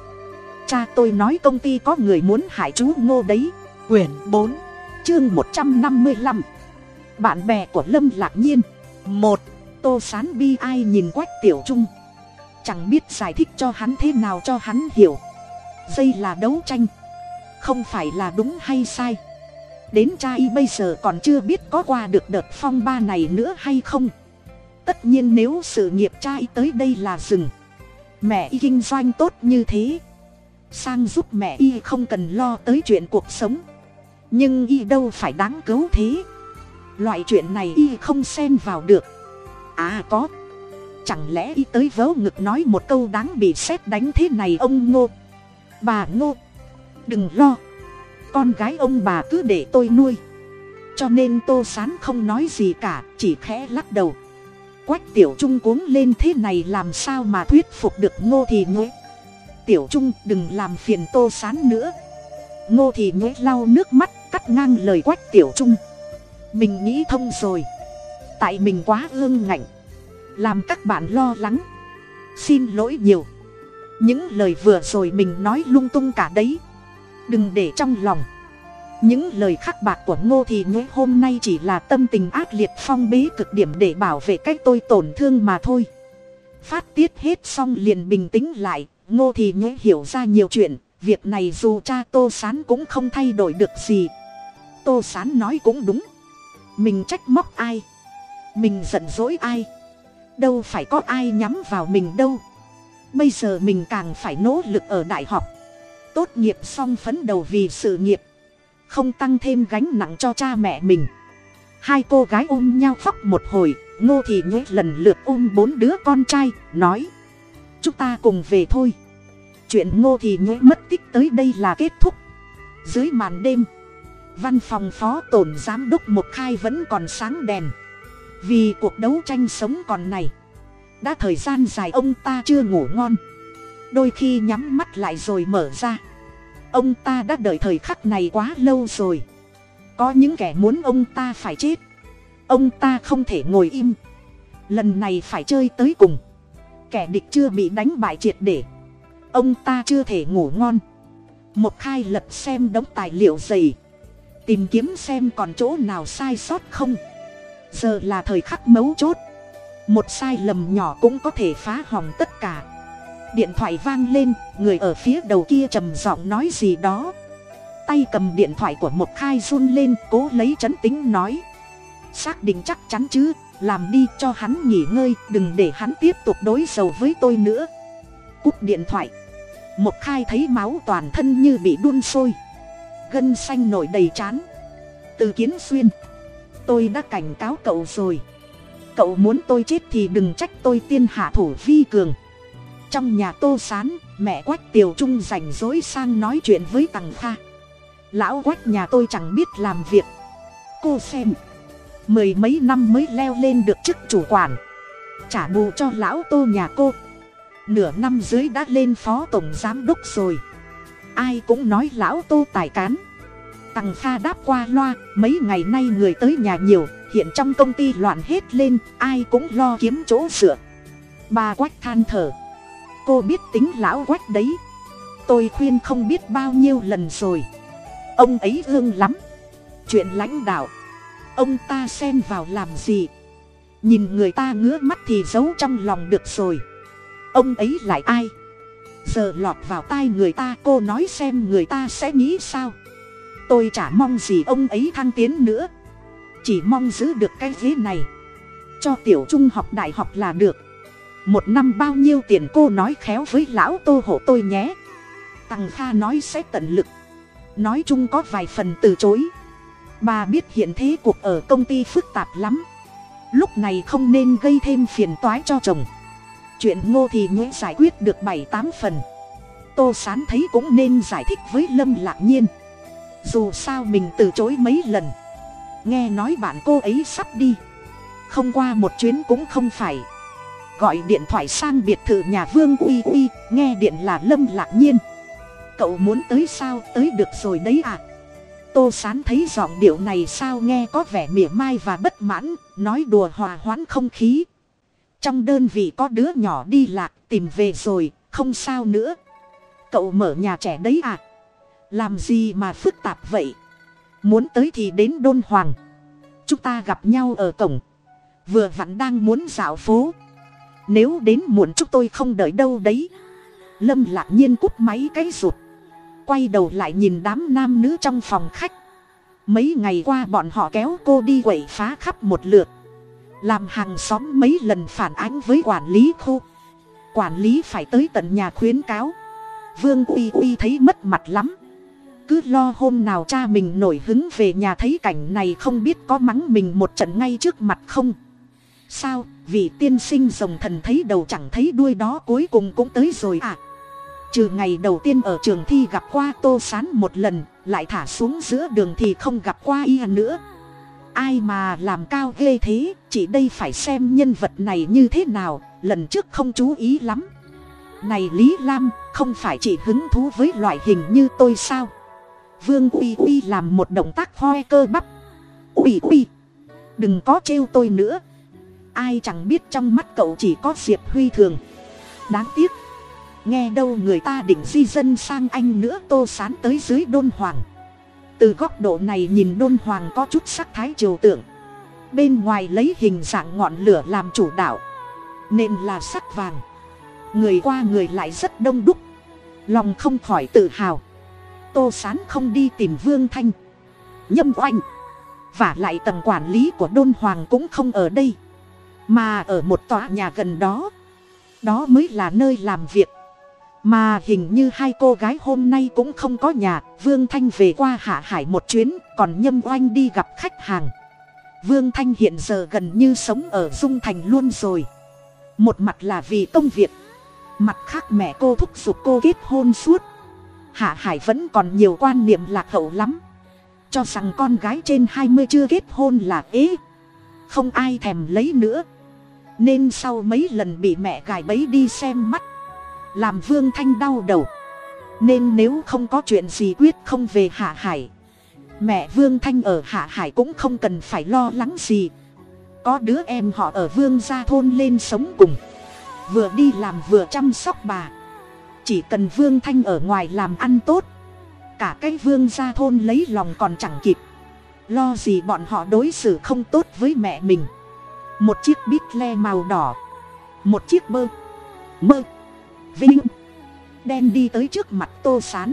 Cha tôi nói công ty có người muốn hại chú ngô đấy. Quyển bốn, chương một trăm năm mươi lăm bạn bè của lâm lạc nhiên. Một, tô sán bi ai nhìn quách tiểu trung? Chẳng biết giải thích cho hắn thế nào cho hắn hiểu. Đây là đấu tranh. Không phải là đúng hay sai. Đến cha y bây giờ còn chưa biết có qua được đợt phong ba này nữa hay không. Tất nhiên nếu sự nghiệp cha y tới đây là rừng mẹ y kinh doanh tốt như thế. Sang giúp mẹ y không cần lo tới chuyện cuộc sống. Nhưng y đâu phải đáng cứu thế loại chuyện này y không xen vào được. À có. Chẳng lẽ y tới vớ ngực nói một câu đáng bị xét đánh thế này ông ngô? Bà ngô. Đừng lo. Con gái ông bà cứ để tôi nuôi. Cho nên tô sán không nói gì cả, chỉ khẽ lắc đầu. Quách tiểu trung cuống lên thế này làm sao mà thuyết phục được ngô thì nhuế? Tiểu trung đừng làm phiền tô sán nữa. Ngô thì nhuế lau nước mắt, cắt ngang lời quách tiểu trung mình nghĩ thông rồi. Tại mình quá ương ngạnh. Làm các bạn lo lắng. Xin lỗi nhiều. Những lời vừa rồi mình nói lung tung cả đấy. Đừng để trong lòng. Những lời khắc bạc của ngô thì nhuế hôm nay chỉ là tâm tình ác liệt phong bế cực điểm để bảo vệ cách tôi tổn thương mà thôi. Phát tiết hết xong liền bình tĩnh lại, ngô thì nhuế hiểu ra nhiều chuyện. Việc này dù cha tô sán cũng không thay đổi được gì. Tô sán nói cũng đúng mình trách móc ai? Mình giận dỗi ai? Đâu phải có ai nhắm vào mình đâu. Bây giờ mình càng phải nỗ lực ở đại học. Tốt nghiệp xong phấn đầu vì sự nghiệp. Không tăng thêm gánh nặng cho cha mẹ mình. Hai cô gái ôm nhau khóc một hồi, ngô thị nhuế lần lượt ôm bốn đứa con trai, nói, chúng ta cùng về thôi. Chuyện ngô thị nhuế mất tích tới đây là kết thúc. Dưới màn đêm văn phòng phó tổn giám đốc một khai vẫn còn sáng đèn. Vì cuộc đấu tranh sống còn này, đã thời gian dài ông ta chưa ngủ ngon. Đôi khi nhắm mắt lại rồi mở ra. Ông ta đã đợi thời khắc này quá lâu rồi. Có những kẻ muốn ông ta phải chết, ông ta không thể ngồi im. Lần này phải chơi tới cùng. Kẻ địch chưa bị đánh bại triệt để. Ông ta chưa thể ngủ ngon. Một khai lật xem đống tài liệu dày tìm kiếm xem còn chỗ nào sai sót không. Giờ là thời khắc mấu chốt. Một sai lầm nhỏ cũng có thể phá hỏng tất cả. Điện thoại vang lên, người ở phía đầu kia trầm giọng nói gì đó. Tay cầm điện thoại của một khai run lên, cố lấy chấn tính nói. Xác định chắc chắn chứ, làm đi cho hắn nghỉ ngơi, đừng để hắn tiếp tục đối đầu với tôi nữa. Cúp điện thoại. Một khai thấy máu toàn thân như bị đun sôi gân xanh nổi đầy chán. Từ kiến xuyên, tôi đã cảnh cáo cậu rồi. Cậu muốn tôi chết thì đừng trách tôi tiên hạ thủ vi cường. Trong nhà tô sán, mẹ quách tiều trung rảnh rối sang nói chuyện với tằng kha. Lão quách nhà tôi chẳng biết làm việc. Cô xem, mười mấy năm mới leo lên được chức chủ quản. Trả bù cho lão tô nhà cô. Nửa năm dưới đã lên phó tổng giám đốc rồi ai cũng nói lão tô tài cán. Tằng kha đáp qua loa, mấy ngày nay người tới nhà nhiều, hiện trong công ty loạn hết lên, ai cũng lo kiếm chỗ sửa. bà quách than thở. Cô biết tính lão quách đấy. Tôi khuyên không biết bao nhiêu lần rồi. Ông ấy ương lắm. Chuyện lãnh đạo. Ông ta xen vào làm gì? Nhìn người ta ngứa mắt thì giấu trong lòng được rồi. Ông ấy lại ai? Giờ lọt vào tai người ta, cô nói xem người ta sẽ nghĩ sao. Tôi chả mong gì ông ấy thăng tiến nữa. Chỉ mong giữ được cái ghế này. Cho tiểu trung học đại học là được. Một năm bao nhiêu tiền cô nói khéo với lão tô hộ tôi nhé. Tằng kha nói sẽ tận lực. Nói chung có vài phần từ chối. Bà biết hiện thế cuộc ở công ty phức tạp lắm. Lúc này không nên gây thêm phiền toái cho chồng chuyện ngô thì Nguyễn giải quyết được bảy tám phần. Tô sán thấy cũng nên giải thích với lâm lạc nhiên. Dù sao mình từ chối mấy lần. Nghe nói bạn cô ấy sắp đi. Không qua một chuyến cũng không phải. Gọi điện thoại sang biệt thự nhà vương uy uy, nghe điện là lâm lạc nhiên. Cậu muốn tới sao? Tới được rồi đấy à tô sán thấy giọng điệu này sao nghe có vẻ mỉa mai và bất mãn, nói đùa hòa hoãn không khí trong đơn vị có đứa nhỏ đi lạc tìm về rồi, không sao nữa. Cậu mở nhà trẻ đấy à? Làm gì mà phức tạp vậy? Muốn tới thì đến đôn hoàng. Chúng ta gặp nhau ở cổng. Vừa vặn đang muốn dạo phố. Nếu đến muộn chúng tôi không đợi đâu đấy. Lâm lạc nhiên cúp máy cái rụt quay đầu lại nhìn đám nam nữ trong phòng khách. Mấy ngày qua bọn họ kéo cô đi quậy phá khắp một lượt làm hàng xóm mấy lần phản ánh với quản lý khu. Quản lý phải tới tận nhà khuyến cáo. Vương uy uy thấy mất mặt lắm. Cứ lo hôm nào cha mình nổi hứng về nhà thấy cảnh này không biết có mắng mình một trận ngay trước mặt không. Sao, vì tiên sinh rồng thần thấy đầu chẳng thấy đuôi đó cuối cùng cũng tới rồi à? Trừ ngày đầu tiên ở trường thi gặp qua tô sán một lần, lại thả xuống giữa đường thì không gặp qua y nữa ai mà làm cao ghê thế chỉ đây phải xem nhân vật này như thế nào, lần trước không chú ý lắm. Này lý lam, không phải chỉ hứng thú với loại hình như tôi sao? Vương uy uy làm một động tác hoe cơ bắp. Uy uy, đừng có trêu tôi nữa. Ai chẳng biết trong mắt cậu chỉ có diệp huy thường. Đáng tiếc, nghe đâu người ta định di dân sang anh nữa, tô sán tới dưới đôn hoàng từ góc độ này nhìn đôn hoàng có chút sắc thái trừu tượng. Bên ngoài lấy hình dạng ngọn lửa làm chủ đạo. Nên là sắc vàng. Người qua người lại rất đông đúc. Lòng không khỏi tự hào. Tô sán không đi tìm vương thanh. Nhâm oanh. Và lại tầng quản lý của đôn hoàng cũng không ở đây. Mà ở một tòa nhà gần đó. Đó mới là nơi làm việc mà hình như hai cô gái hôm nay cũng không có nhà. Vương thanh về qua hạ hải một chuyến, còn nhâm oanh đi gặp khách hàng. Vương thanh hiện giờ gần như sống ở dung thành luôn rồi. Một mặt là vì công việc, mặt khác mẹ cô thúc giục cô kết hôn suốt. Hạ hải vẫn còn nhiều quan niệm lạc hậu lắm. Cho rằng con gái trên hai mươi chưa kết hôn là ế, không ai thèm lấy nữa. Nên sau mấy lần bị mẹ gài bấy đi xem mắt làm vương thanh đau đầu. Nên nếu không có chuyện gì quyết không về hạ hải, mẹ vương thanh ở hạ hải cũng không cần phải lo lắng gì. Có đứa em họ ở vương gia thôn lên sống cùng. Vừa đi làm vừa chăm sóc bà. Chỉ cần vương thanh ở ngoài làm ăn tốt, cả cái vương gia thôn lấy lòng còn chẳng kịp. Lo gì bọn họ đối xử không tốt với mẹ mình. Một chiếc bít le màu đỏ, một chiếc bơ, mơ vinh. Đen đi tới trước mặt tô sán.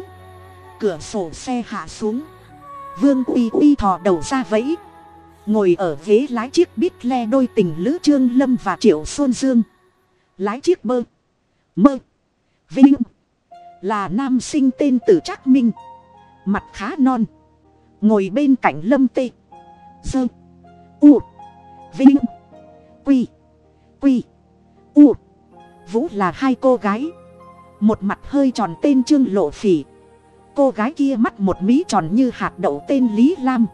Cửa sổ xe hạ xuống. Vương uy uy thò đầu ra vẫy. Ngồi ở ghế lái chiếc bít le đôi tình lữ trương lâm và triệu xuân dương. Lái chiếc bơ. Mơ. Vinh. Là nam sinh tên tử trác minh. Mặt khá non. Ngồi bên cạnh lâm tê. Dơ. U. Vinh. Quy. Quy. U vũ là hai cô gái. Một mặt hơi tròn tên trương lộ phỉ. Cô gái kia mắt một mí tròn như hạt đậu tên lý lam.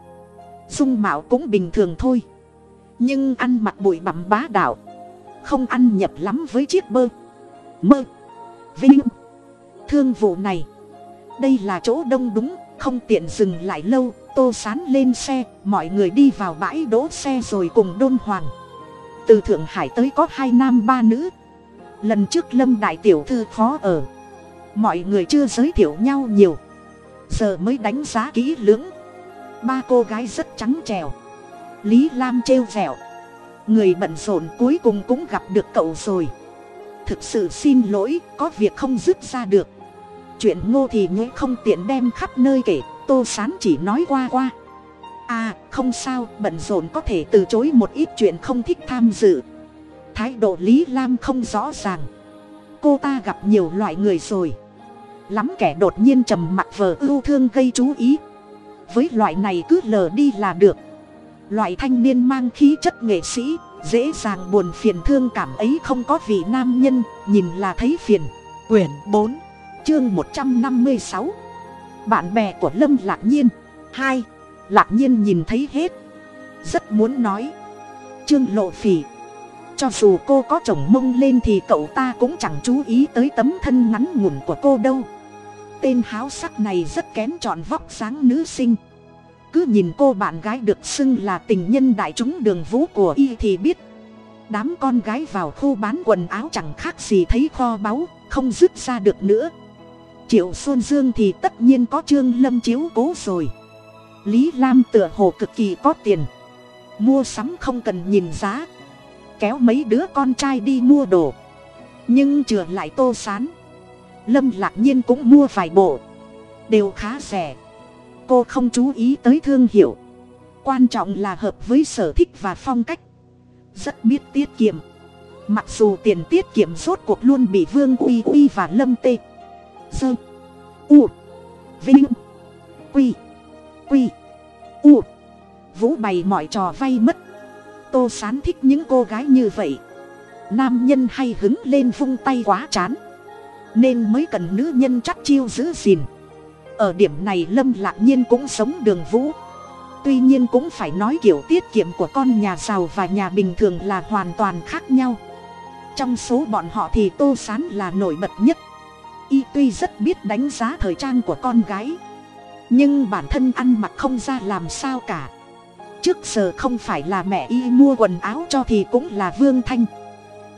Dung mạo cũng bình thường thôi. Nhưng ăn mặc bụi bặm bá đạo. Không ăn nhập lắm với chiếc bơ. Mơ. Vinh. Thương vụ này. Đây là chỗ đông đúng, không tiện dừng lại lâu. Tô sán lên xe, mọi người đi vào bãi đỗ xe rồi cùng đôn hoàng. Từ thượng hải tới có hai nam ba nữ lần trước lâm đại tiểu thư khó ở. Mọi người chưa giới thiệu nhau nhiều. Giờ mới đánh giá kỹ lưỡng. Ba cô gái rất trắng trèo lý lam trêu vẹo người bận rộn cuối cùng cũng gặp được cậu rồi. Thực sự xin lỗi, có việc không dứt ra được. Chuyện ngô thì nhớ không tiện đem khắp nơi kể, tô sán chỉ nói qua qua. À không sao, bận rộn có thể từ chối một ít chuyện không thích tham dự thái độ lý lam không rõ ràng. Cô ta gặp nhiều loại người rồi. Lắm kẻ đột nhiên trầm mặc vờ ưu thương gây chú ý. Với loại này cứ lờ đi là được. Loại thanh niên mang khí chất nghệ sĩ, dễ dàng buồn phiền thương cảm ấy không có vị nam nhân, nhìn là thấy phiền. Quyển bốn, chương một trăm năm mươi sáu. Bạn bè của lâm lạc nhiên. Hai, lạc nhiên nhìn thấy hết. Rất muốn nói. Trương lộ phỉ cho dù cô có chồng mông lên thì cậu ta cũng chẳng chú ý tới tấm thân ngắn ngủn của cô đâu. Tên háo sắc này rất kén chọn vóc sáng nữ sinh. Cứ nhìn cô bạn gái được xưng là tình nhân đại chúng đường vũ của y thì biết. Đám con gái vào khu bán quần áo chẳng khác gì thấy kho báu, không dứt ra được nữa. Triệu xuân dương thì tất nhiên có trương lâm chiếu cố rồi. Lý lam tựa hồ cực kỳ có tiền. Mua sắm không cần nhìn giá kéo mấy đứa con trai đi mua đồ. Nhưng chừa lại tô sán. Lâm lạc nhiên cũng mua vài bộ. Đều khá rẻ. Cô không chú ý tới thương hiệu. Quan trọng là hợp với sở thích và phong cách. Rất biết tiết kiệm. Mặc dù tiền tiết kiệm rốt cuộc luôn bị vương uy uy và lâm tê. Sơ. U. Vinh. Quy. Quy. U. Vũ bày mọi trò vay mất tô sán thích những cô gái như vậy. Nam nhân hay hứng lên vung tay quá chán. Nên mới cần nữ nhân chắc chiêu giữ gìn. Ở điểm này lâm lạc nhiên cũng sống đường vũ. Tuy nhiên cũng phải nói kiểu tiết kiệm của con nhà giàu và nhà bình thường là hoàn toàn khác nhau. Trong số bọn họ thì tô sán là nổi bật nhất. Y tuy rất biết đánh giá thời trang của con gái, nhưng bản thân ăn mặc không ra làm sao cả trước giờ không phải là mẹ y mua quần áo cho thì cũng là vương thanh.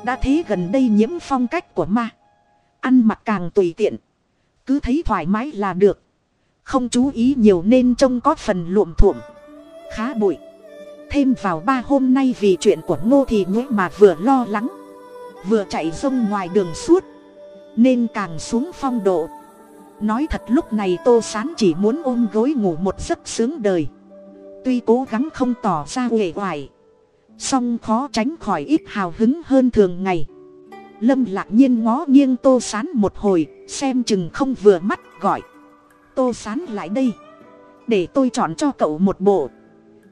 Đã thế gần đây nhiễm phong cách của ma. Ăn mặc càng tùy tiện. Cứ thấy thoải mái là được. Không chú ý nhiều nên trông có phần luộm thuộm. Khá bụi. Thêm vào ba hôm nay vì chuyện của ngô thì nguyễn mà vừa lo lắng. Vừa chạy rông ngoài đường suốt. Nên càng xuống phong độ. Nói thật lúc này tô sán chỉ muốn ôm gối ngủ một giấc sướng đời tuy cố gắng không tỏ ra uể oải, song khó tránh khỏi ít hào hứng hơn thường ngày. Lâm lạc nhiên ngó nghiêng tô sán một hồi, xem chừng không vừa mắt, gọi. Tô sán lại đây, để tôi chọn cho cậu một bộ.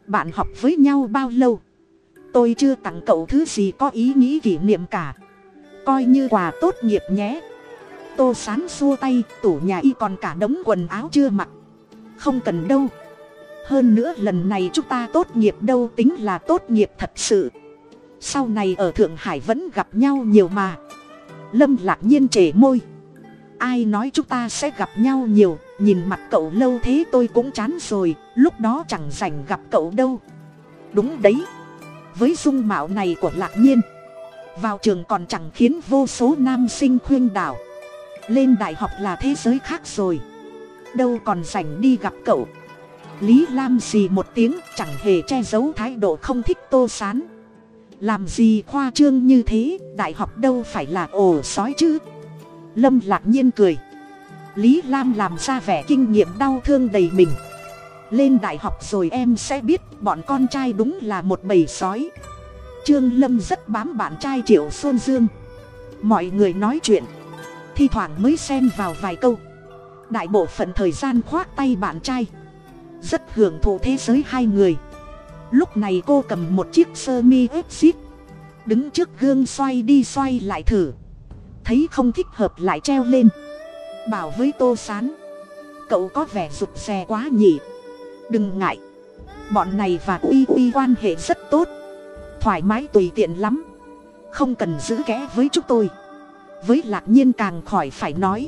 Bạn học với nhau bao lâu? Tôi chưa tặng cậu thứ gì có ý nghĩ kỷ niệm cả. Coi như quà tốt nghiệp nhé. Tô sán xua tay, tủ nhà y còn cả đống quần áo chưa mặc. Không cần đâu hơn nữa lần này chúng ta tốt nghiệp đâu tính là tốt nghiệp thật sự. Sau này ở thượng hải vẫn gặp nhau nhiều mà. Lâm lạc nhiên trề môi. Ai nói chúng ta sẽ gặp nhau nhiều, nhìn mặt cậu lâu thế tôi cũng chán rồi, lúc đó chẳng rảnh gặp cậu đâu. Đúng đấy. Với dung mạo này của lạc nhiên, vào trường còn chẳng khiến vô số nam sinh khuyên đảo. Lên đại học là thế giới khác rồi. Đâu còn rảnh đi gặp cậu lý lam gì một tiếng, chẳng hề che giấu thái độ không thích tô sán. Làm gì khoa trương như thế, đại học đâu phải là ổ sói chứ? Lâm lạc nhiên cười. Lý lam làm ra vẻ kinh nghiệm đau thương đầy mình. Lên đại học rồi em sẽ biết bọn con trai đúng là một bầy sói. Trương lâm rất bám bạn trai triệu xuân dương. Mọi người nói chuyện. Thi thoảng mới xen vào vài câu. Đại bộ phận thời gian khoác tay bạn trai rất hưởng thụ thế giới hai người. Lúc này cô cầm một chiếc sơ mi ướp xít đứng trước gương xoay đi xoay lại thử, thấy không thích hợp lại treo lên. Bảo với tô s á n cậu có vẻ rụt rè quá nhỉ? Đừng ngại, bọn này và uy uy quan hệ rất tốt, thoải mái tùy tiện lắm, không cần giữ kẽ với chúng tôi. Với lạc nhiên càng khỏi phải nói,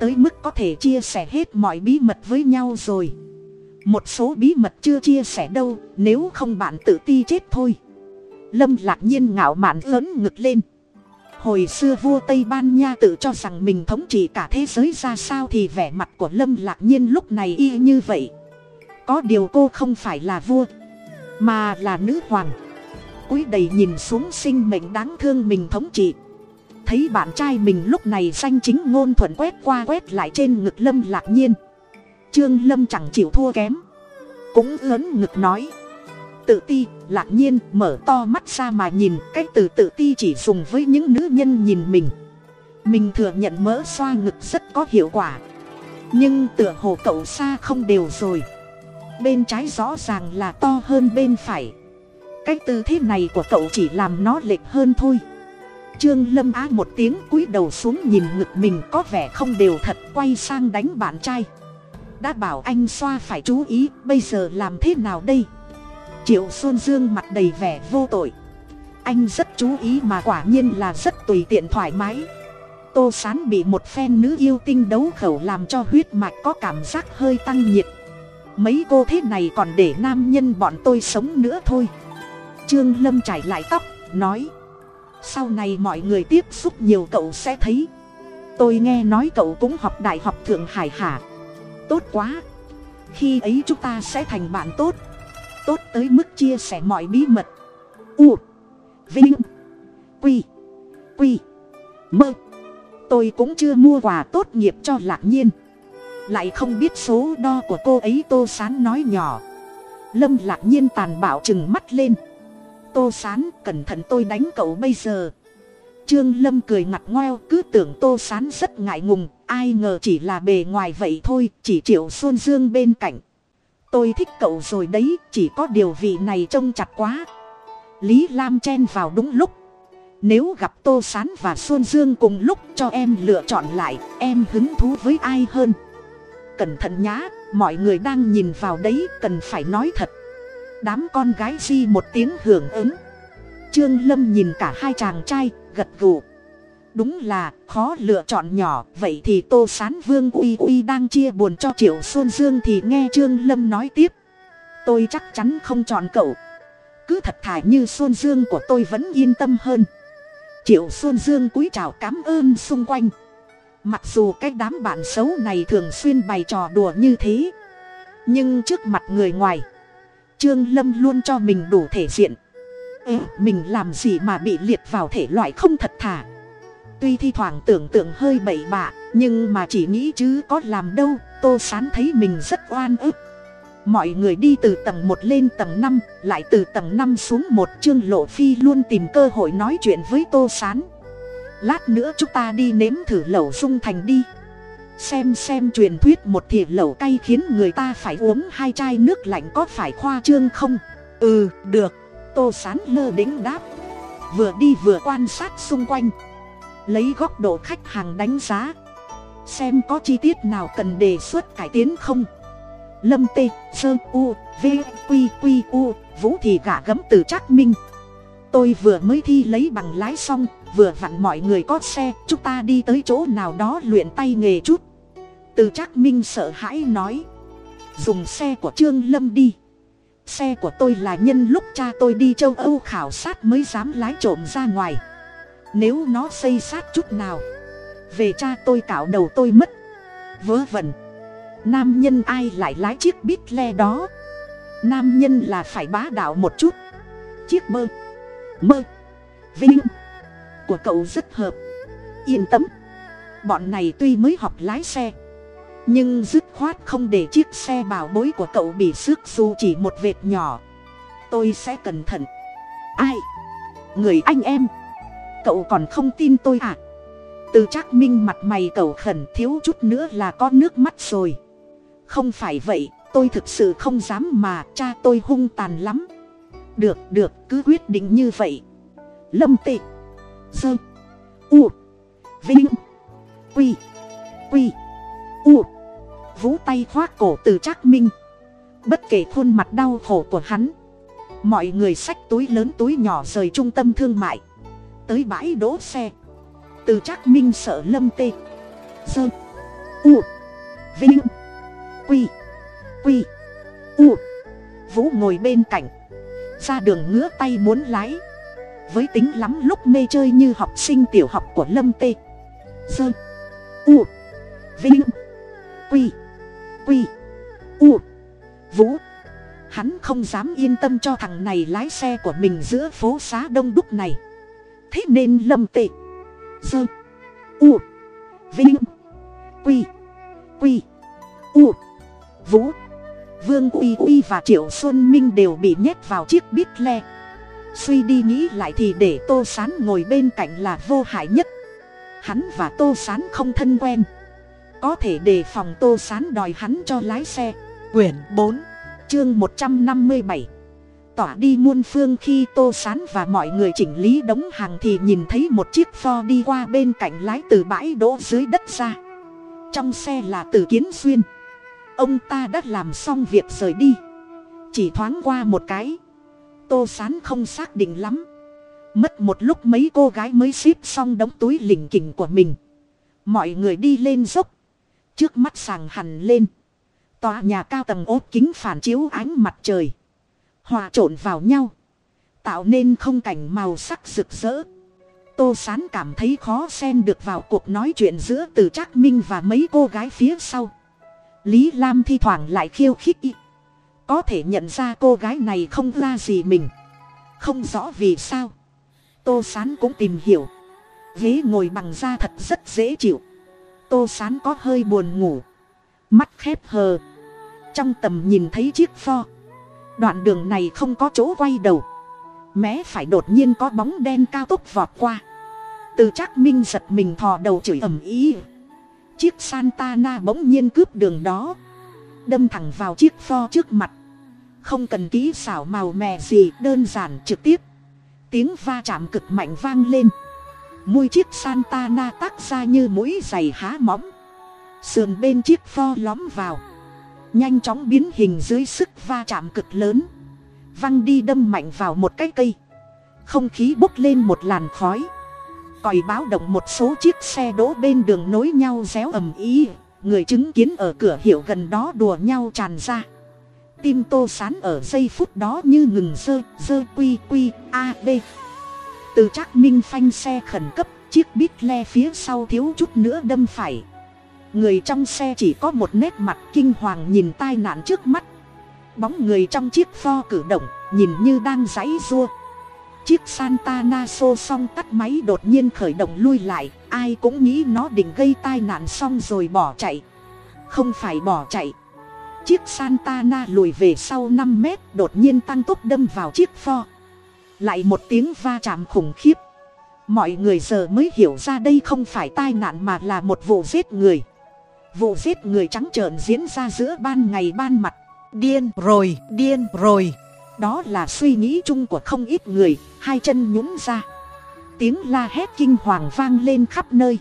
tới mức có thể chia sẻ hết mọi bí mật với nhau rồi một số bí mật chưa chia sẻ đâu, nếu không bạn tự ti chết thôi. Lâm lạc nhiên ngạo mạn lớn ngực lên. Hồi xưa vua tây ban nha tự cho rằng mình thống trị cả thế giới ra sao thì vẻ mặt của lâm lạc nhiên lúc này y như vậy. Có điều cô không phải là vua, mà là nữ hoàng. Cúi đầy nhìn xuống sinh mệnh đáng thương mình thống trị. Thấy bạn trai mình lúc này danh chính ngôn thuận quét qua quét lại trên ngực lâm lạc nhiên trương lâm chẳng chịu thua kém. Cũng lớn ngực nói. Tự ti, lạc nhiên, mở to mắt ra mà nhìn, cái từ tự ti chỉ dùng với những nữ nhân nhìn mình. Mình thừa nhận mỡ xoa ngực rất có hiệu quả. Nhưng tựa hồ cậu xa không đều rồi. Bên trái rõ ràng là to hơn bên phải. Cái tư thế này của cậu chỉ làm nó lệch hơn thôi. Trương lâm á một tiếng cúi đầu xuống nhìn ngực mình có vẻ không đều thật, quay sang đánh bạn trai đã bảo anh xoa phải chú ý, bây giờ làm thế nào đây? Triệu xuân dương mặt đầy vẻ vô tội. Anh rất chú ý mà quả nhiên là rất tùy tiện thoải mái. Tô sán bị một phen nữ yêu tinh đấu khẩu làm cho huyết mạch có cảm giác hơi tăng nhiệt. Mấy cô thế này còn để nam nhân bọn tôi sống nữa thôi. Trương lâm trải lại tóc, nói, sau này mọi người tiếp xúc nhiều cậu sẽ thấy. Tôi nghe nói cậu cũng học đại học thượng hải hả? Tốt quá. Khi ấy chúng ta sẽ thành bạn tốt. Tốt tới mức chia sẻ mọi bí mật. U, vinh, quy quy, mơ. Tôi cũng chưa mua quà tốt nghiệp cho lạc nhiên. Lại không biết số đo của cô ấy tô sán nói nhỏ. Lâm lạc nhiên tàn bạo chừng mắt lên. Tô sán, cẩn thận tôi đánh cậu bây giờ. Trương lâm cười ngặt ngoeo, cứ tưởng tô sán rất ngại ngùng ai ngờ chỉ là bề ngoài vậy thôi, chỉ triệu xuân dương bên cạnh. Tôi thích cậu rồi đấy, chỉ có điều vị này trông chặt quá. Lý lam chen vào đúng lúc. Nếu gặp tô s á n và xuân dương cùng lúc cho em lựa chọn lại, em hứng thú với ai hơn? Cẩn thận nhá, mọi người đang nhìn vào đấy, cần phải nói thật. Đám con gái di một tiếng hưởng ứng. Trương lâm nhìn cả hai chàng trai, gật gù đúng là khó lựa chọn nhỏ vậy thì tô sán vương uy uy đang chia buồn cho triệu xuân dương thì nghe trương lâm nói tiếp. Tôi chắc chắn không chọn cậu. Cứ thật thà như xuân dương của tôi vẫn yên tâm hơn. Triệu xuân dương cúi chào cảm ơn xung quanh. Mặc dù cái đám bạn xấu này thường xuyên bày trò đùa như thế nhưng trước mặt người ngoài trương lâm luôn cho mình đủ thể diện. Ừ, mình làm gì mà bị liệt vào thể loại không thật thà? Tuy thi thoảng tưởng tượng hơi bậy bạ, nhưng mà chỉ nghĩ chứ có làm đâu, tô sán thấy mình rất oan ức. Mọi người đi từ tầng một lên tầng năm, lại từ tầng năm xuống một trương lộ phi luôn tìm cơ hội nói chuyện với tô sán. Lát nữa chúng ta đi nếm thử lẩu dung thành đi. Xem xem truyền thuyết một thìa lẩu cay khiến người ta phải uống hai chai nước lạnh có phải khoa trương không? Ừ được. Tô sán lơ đĩnh đáp. Vừa đi vừa quan sát xung quanh lấy góc độ khách hàng đánh giá. Xem có chi tiết nào cần đề xuất cải tiến không. Lâm tê sơ u vqq u, vũ thì gả gấm từ trác minh. Tôi vừa mới thi lấy bằng lái xong, vừa vặn mọi người có xe, chúng ta đi tới chỗ nào đó luyện tay nghề chút. Từ trác minh sợ hãi nói, dùng xe của trương lâm đi. Xe của tôi là nhân lúc cha tôi đi châu âu khảo sát mới dám lái trộm ra ngoài nếu nó xây sát chút nào, về cha tôi cạo đầu tôi mất. Vớ vẩn. Nam nhân ai lại lái chiếc bít le đó? Nam nhân là phải bá đạo một chút. Chiếc mơ. Mơ. Vinh. Của cậu rất hợp. Yên tâm. Bọn này tuy mới học lái xe, nhưng dứt khoát không để chiếc xe bảo bối của cậu bị xước dù chỉ một vệt nhỏ. Tôi sẽ cẩn thận. Ai? Người anh em cậu còn không tin tôi à? Từ trác minh mặt mày cầu khẩn thiếu chút nữa là có nước mắt rồi. Không phải vậy, tôi thực sự không dám mà, cha tôi hung tàn lắm. Được được, cứ quyết định như vậy. Lâm tị, dơ, u, vinh, quy quy, u. Vũ tay khoác cổ từ trác minh. Bất kể khuôn mặt đau khổ của hắn, mọi người xách túi lớn túi nhỏ rời trung tâm thương mại tới bãi đỗ xe. Từ trác minh sợ lâm tê. Dơ. U. Vinh. Quy. Quy. U. Vũ ngồi bên cạnh. Ra đường ngứa tay muốn lái. Với tính lắm lúc mê chơi như học sinh tiểu học của lâm tê. Dơ. U. Vinh. Quy. Quy. U. Vũ. Hắn không dám yên tâm cho thằng này lái xe của mình giữa phố xá đông đúc này thế nên lâm tệ dơ u, vinh, quy quy, u, vũ, vương uy uy và triệu xuân minh đều bị nhét vào chiếc bít le suy đi nghĩ lại thì để tô sán ngồi bên cạnh là vô hại nhất. Hắn và tô sán không thân quen. Có thể đề phòng tô sán đòi hắn cho lái xe. Quyển bốn, chương một trăm năm mươi bảy tỏa đi muôn phương khi tô sán và mọi người chỉnh lý đống hàng thì nhìn thấy một chiếc pho đi qua bên cạnh lái từ bãi đỗ dưới đất ra. Trong xe là từ kiến xuyên. Ông ta đã làm xong việc rời đi. Chỉ thoáng qua một cái. Tô sán không xác định lắm. Mất một lúc mấy cô gái mới ship xong đống túi lỉnh kỉnh của mình. Mọi người đi lên dốc. Trước mắt sàng hẳn lên. Tòa nhà cao tầng ốp kính phản chiếu ánh mặt trời hòa trộn vào nhau, tạo nên không cảnh màu sắc rực rỡ. Tô sán cảm thấy khó xen được vào cuộc nói chuyện giữa từ trác minh và mấy cô gái phía sau. Lý lam thi thoảng lại khiêu khích y. Có thể nhận ra cô gái này không ra gì mình. Không rõ vì sao. Tô sán cũng tìm hiểu. Ghế ngồi bằng da thật rất dễ chịu. Tô sán có hơi buồn ngủ. Mắt khép hờ. Trong tầm nhìn thấy chiếc pho đoạn đường này không có chỗ quay đầu. Mé phải đột nhiên có bóng đen cao tốc vọt qua. Từ trác minh giật mình thò đầu chửi ầm ý chiếc santana bỗng nhiên cướp đường đó. Đâm thẳng vào chiếc pho trước mặt. Không cần ký xảo màu mè gì, đơn giản trực tiếp. Tiếng va chạm cực mạnh vang lên. Mui chiếc santana tác ra như mũi giày há móng sườn bên chiếc pho lóm vào nhanh chóng biến hình dưới sức va chạm cực lớn. Văng đi đâm mạnh vào một cái cây. Không khí bốc lên một làn khói. Còi báo động một số chiếc xe đỗ bên đường nối nhau réo ầm ý người chứng kiến ở cửa hiệu gần đó đùa nhau tràn ra. Tim tô sán ở giây phút đó như ngừng dơ dơ quy quy, a, b. Từ trác minh phanh xe khẩn cấp, chiếc bít le phía sau thiếu chút nữa đâm phải người trong xe chỉ có một nét mặt kinh hoàng nhìn tai nạn trước mắt. Bóng người trong chiếc pho cử động, nhìn như đang giãy rua chiếc santana xô xong tắt máy đột nhiên khởi động lui lại, ai cũng nghĩ nó định gây tai nạn xong rồi bỏ chạy. Không phải bỏ chạy. Chiếc santana lùi về sau năm mét, đột nhiên tăng tốc đâm vào chiếc pho lại một tiếng va chạm khủng khiếp. Mọi người giờ mới hiểu ra đây không phải tai nạn mà là một vụ giết người vụ giết người trắng trợn diễn ra giữa ban ngày ban mặt. Điên, rồi điên, rồi. Đó là suy nghĩ chung của không ít người, hai chân nhún ra. Tiếng la hét kinh hoàng vang lên khắp nơi.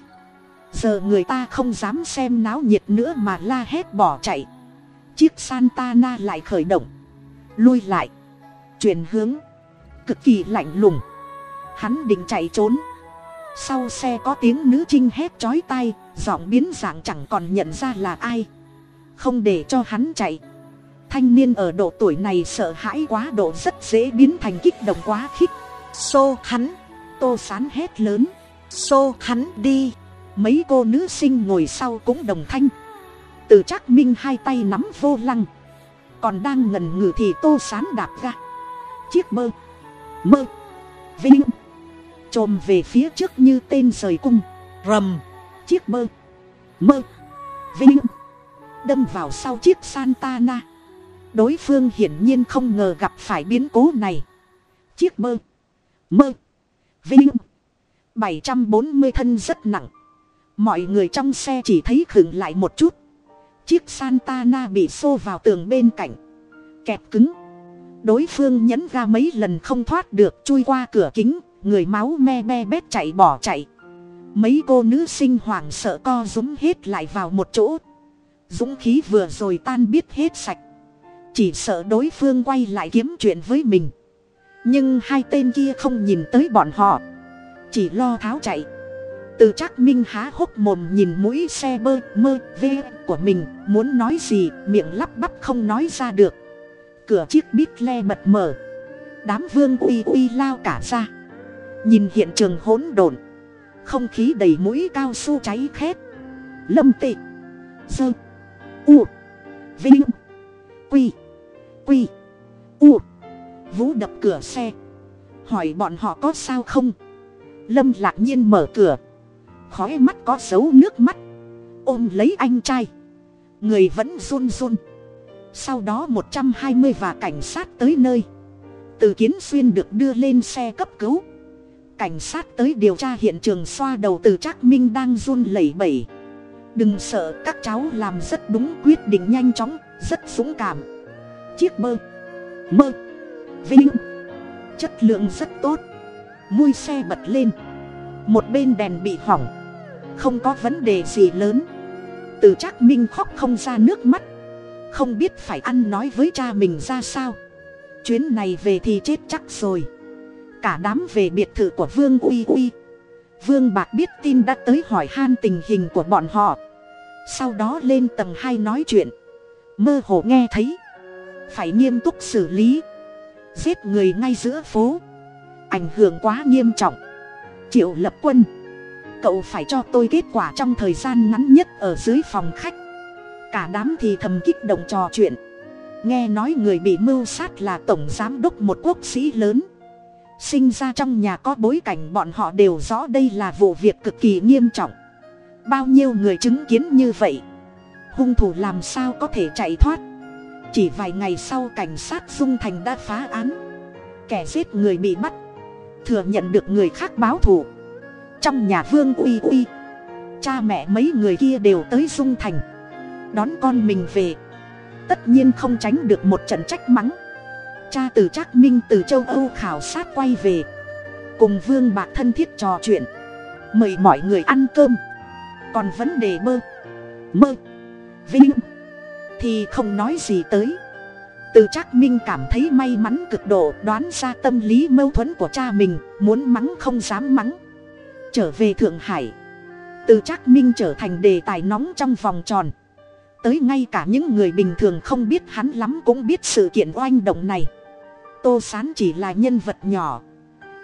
Giờ người ta không dám xem náo nhiệt nữa mà la hét bỏ chạy. Chiếc santana lại khởi động. Lui lại. Chuyển hướng. Cực kỳ lạnh lùng. Hắn định chạy trốn. Sau xe có tiếng nữ trinh hét chói tai giọng biến dạng chẳng còn nhận ra là ai. Không để cho hắn chạy. Thanh niên ở độ tuổi này sợ hãi quá độ rất dễ biến thành kích động quá khích. Xô hắn. Tô sán hét lớn. Xô hắn đi. Mấy cô nữ sinh ngồi sau cũng đồng thanh. Từ trác minh hai tay nắm vô lăng. Còn đang ngần ngừ thì tô sán đạp ga. Chiếc mơ. Mơ. Vinh. Trồm về phía trước như tên rời cung. Rầm chiếc mơ. Mơ. Vinh. Đâm vào sau chiếc santana. Đối phương hiển nhiên không ngờ gặp phải biến cố này. Chiếc mơ. Mơ. Vinh. Bảy trăm bốn mươi thân rất nặng. Mọi người trong xe chỉ thấy khựng lại một chút. Chiếc santana bị xô vào tường bên cạnh. Kẹp cứng. Đối phương nhấn ra mấy lần không thoát được, chui qua cửa kính, người máu me me bét chạy bỏ chạy mấy cô nữ sinh hoảng sợ co rúm hết lại vào một chỗ. Dũng khí vừa rồi tan biết hết sạch. Chỉ sợ đối phương quay lại kiếm chuyện với mình. Nhưng hai tên kia không nhìn tới bọn họ. Chỉ lo tháo chạy. Từ chắc minh há hốc mồm nhìn mũi xe bơ, mơ, vê của mình, muốn nói gì, miệng lắp bắp không nói ra được. Cửa chiếc bít le bật mở. Đám vương uy uy lao cả ra. Nhìn hiện trường hỗn độn không khí đầy mũi cao su cháy khét. Lâm tị, dơ, u, vinh, quy quy, u. Vũ đập cửa xe. Hỏi bọn họ có sao không? Lâm lạc nhiên mở cửa. Khói mắt có dấu nước mắt. Ôm lấy anh trai. Người vẫn run run. Sau đó một trăm hai mươi và cảnh sát tới nơi. Từ kiến xuyên được đưa lên xe cấp cứu cảnh sát tới điều tra hiện trường xoa đầu từ trác minh đang run lẩy bẩy. Đừng sợ, các cháu làm rất đúng, quyết định nhanh chóng, rất dũng cảm. Chiếc mơ mơ. Vinh. Chất lượng rất tốt. Mui xe bật lên. Một bên đèn bị hỏng. Không có vấn đề gì lớn. Từ trác minh khóc không ra nước mắt. Không biết phải ăn nói với cha mình ra sao. Chuyến này về thì chết chắc rồi cả đám về biệt thự của vương uy uy. Vương bạc biết tin đã tới hỏi han tình hình của bọn họ. Sau đó lên tầng hai nói chuyện. Mơ hồ nghe thấy. Phải nghiêm túc xử lý. Giết người ngay giữa phố. Ảnh hưởng quá nghiêm trọng. Triệu lập quân, cậu phải cho tôi kết quả trong thời gian ngắn nhất ở dưới phòng khách. Cả đám thì thầm kích động trò chuyện. Nghe nói người bị mưu sát là tổng giám đốc một quốc sĩ lớn sinh ra trong nhà có bối cảnh bọn họ đều rõ đây là vụ việc cực kỳ nghiêm trọng. Bao nhiêu người chứng kiến như vậy? Hung thủ làm sao có thể chạy thoát? Chỉ vài ngày sau cảnh sát dung thành đã phá án. Kẻ giết người bị bắt. Thừa nhận được người khác báo thù. Trong nhà vương uy uy, cha mẹ mấy người kia đều tới dung thành. Đón con mình về. Tất nhiên không tránh được một trận trách mắng cha từ trác minh từ châu âu khảo sát quay về. Cùng vương bạc thân thiết trò chuyện. Mời mọi người ăn cơm. Còn vấn đề mơ. Mơ. Vinh. Thì không nói gì tới. Từ trác minh cảm thấy may mắn cực độ đoán ra tâm lý mâu thuẫn của cha mình, muốn mắng không dám mắng. Trở về thượng hải. Từ trác minh trở thành đề tài nóng trong vòng tròn. Tới ngay cả những người bình thường không biết hắn lắm cũng biết sự kiện oanh động này tô sán chỉ là nhân vật nhỏ.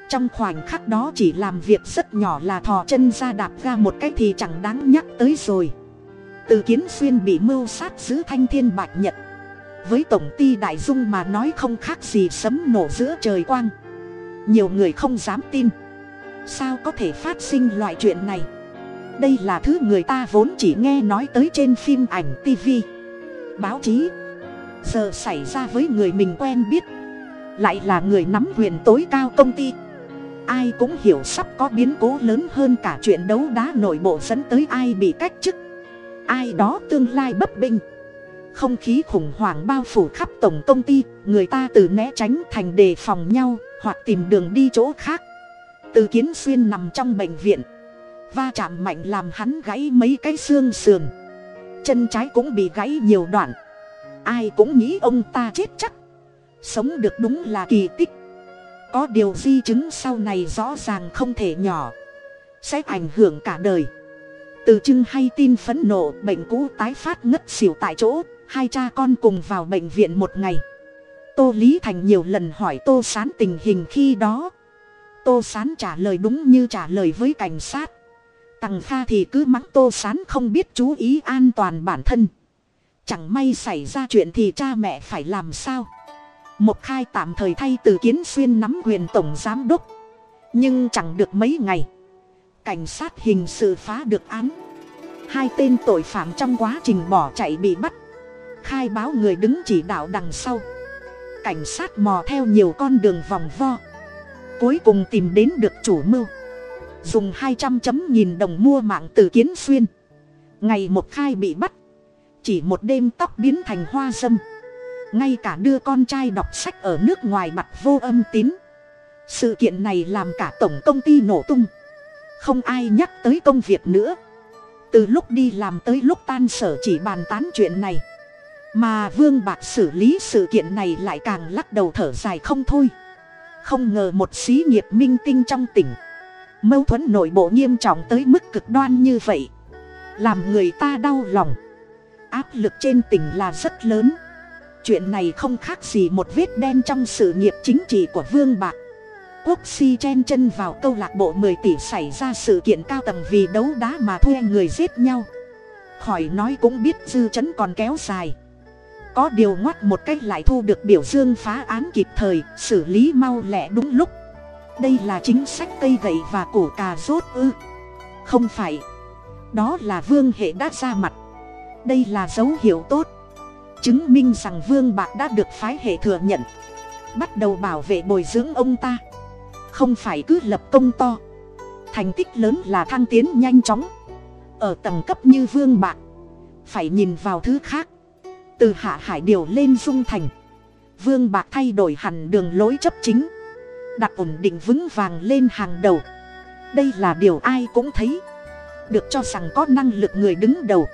Trong khoảnh khắc đó chỉ làm việc rất nhỏ là thò chân ra đạp ra một cái thì chẳng đáng nhắc tới rồi. Từ kiến xuyên bị mưu sát giữ thanh thiên bạch nhật. Với tổng ty đại dung mà nói không khác gì sấm nổ giữa trời quang. Nhiều người không dám tin. Sao có thể phát sinh loại chuyện này? Đây là thứ người ta vốn chỉ nghe nói tới trên phim ảnh tv báo chí. Giờ xảy ra với người mình quen biết lại là người nắm quyền tối cao công ty. Ai cũng hiểu sắp có biến cố lớn hơn cả chuyện đấu đá nội bộ dẫn tới ai bị cách chức. Ai đó tương lai bấp bênh không khí khủng hoảng bao phủ khắp tổng công ty, người ta từ né tránh thành đề phòng nhau, hoặc tìm đường đi chỗ khác. Từ kiến xuyên nằm trong bệnh viện. Va chạm mạnh làm hắn gãy mấy cái xương sườn. Chân trái cũng bị gãy nhiều đoạn. Ai cũng nghĩ ông ta chết chắc sống được đúng là kỳ tích. Có điều di chứng sau này rõ ràng không thể nhỏ. Sẽ ảnh hưởng cả đời. Từ chưng hay tin phẫn nộ, bệnh cũ tái phát ngất xỉu tại chỗ, hai cha con cùng vào bệnh viện một ngày. Tô lý thành nhiều lần hỏi tô s á n tình hình khi đó. Tô s á n trả lời đúng như trả lời với cảnh sát. Tằng kha thì cứ mắng tô s á n không biết chú ý an toàn bản thân. Chẳng may xảy ra chuyện thì cha mẹ phải làm sao? Một khai tạm thời thay từ kiến xuyên nắm quyền tổng giám đốc. Nhưng chẳng được mấy ngày. Cảnh sát hình sự phá được án. Hai tên tội phạm trong quá trình bỏ chạy bị bắt. Khai báo người đứng chỉ đạo đằng sau. Cảnh sát mò theo nhiều con đường vòng vo. Cuối cùng tìm đến được chủ mưu. Dùng hai trăm chấm nghìn đồng mua mạng từ kiến xuyên. Ngày một khai bị bắt. Chỉ một đêm tóc biến thành hoa dâm ngay cả đưa con trai đọc sách ở nước ngoài mặt vô âm tín. Sự kiện này làm cả tổng công ty nổ tung. Không ai nhắc tới công việc nữa. Từ lúc đi làm tới lúc tan sở chỉ bàn tán chuyện này. Mà vương bạc xử lý sự kiện này lại càng lắc đầu thở dài không thôi. Không ngờ một xí nghiệp minh tinh trong tỉnh. Mâu thuẫn nội bộ nghiêm trọng tới mức cực đoan như vậy. Làm người ta đau lòng. Áp lực trên tỉnh là rất lớn chuyện này không khác gì một vết đen trong sự nghiệp chính trị của vương bạc. Quốc si chen chân vào câu lạc bộ mười tỷ xảy ra sự kiện cao tầng vì đấu đá mà thuê người giết nhau. Khỏi nói cũng biết dư chấn còn kéo dài. Có điều ngoắt một cách lại thu được biểu dương phá án kịp thời, xử lý mau lẹ đúng lúc. Đây là chính sách cây gậy và cổ cà rốt ư. Không phải. Đó là vương hệ đã ra mặt. Đây là dấu hiệu tốt chứng minh rằng vương bạc đã được phái hệ thừa nhận. Bắt đầu bảo vệ bồi dưỡng ông ta. Không phải cứ lập công to. Thành tích lớn là thăng tiến nhanh chóng. Ở tầng cấp như vương bạc, phải nhìn vào thứ khác. Từ hạ hải điều lên dung thành, vương bạc thay đổi hẳn đường lối chấp chính. Đặt ổn định vững vàng lên hàng đầu. Đây là điều ai cũng thấy. Được cho rằng có năng lực người đứng đầu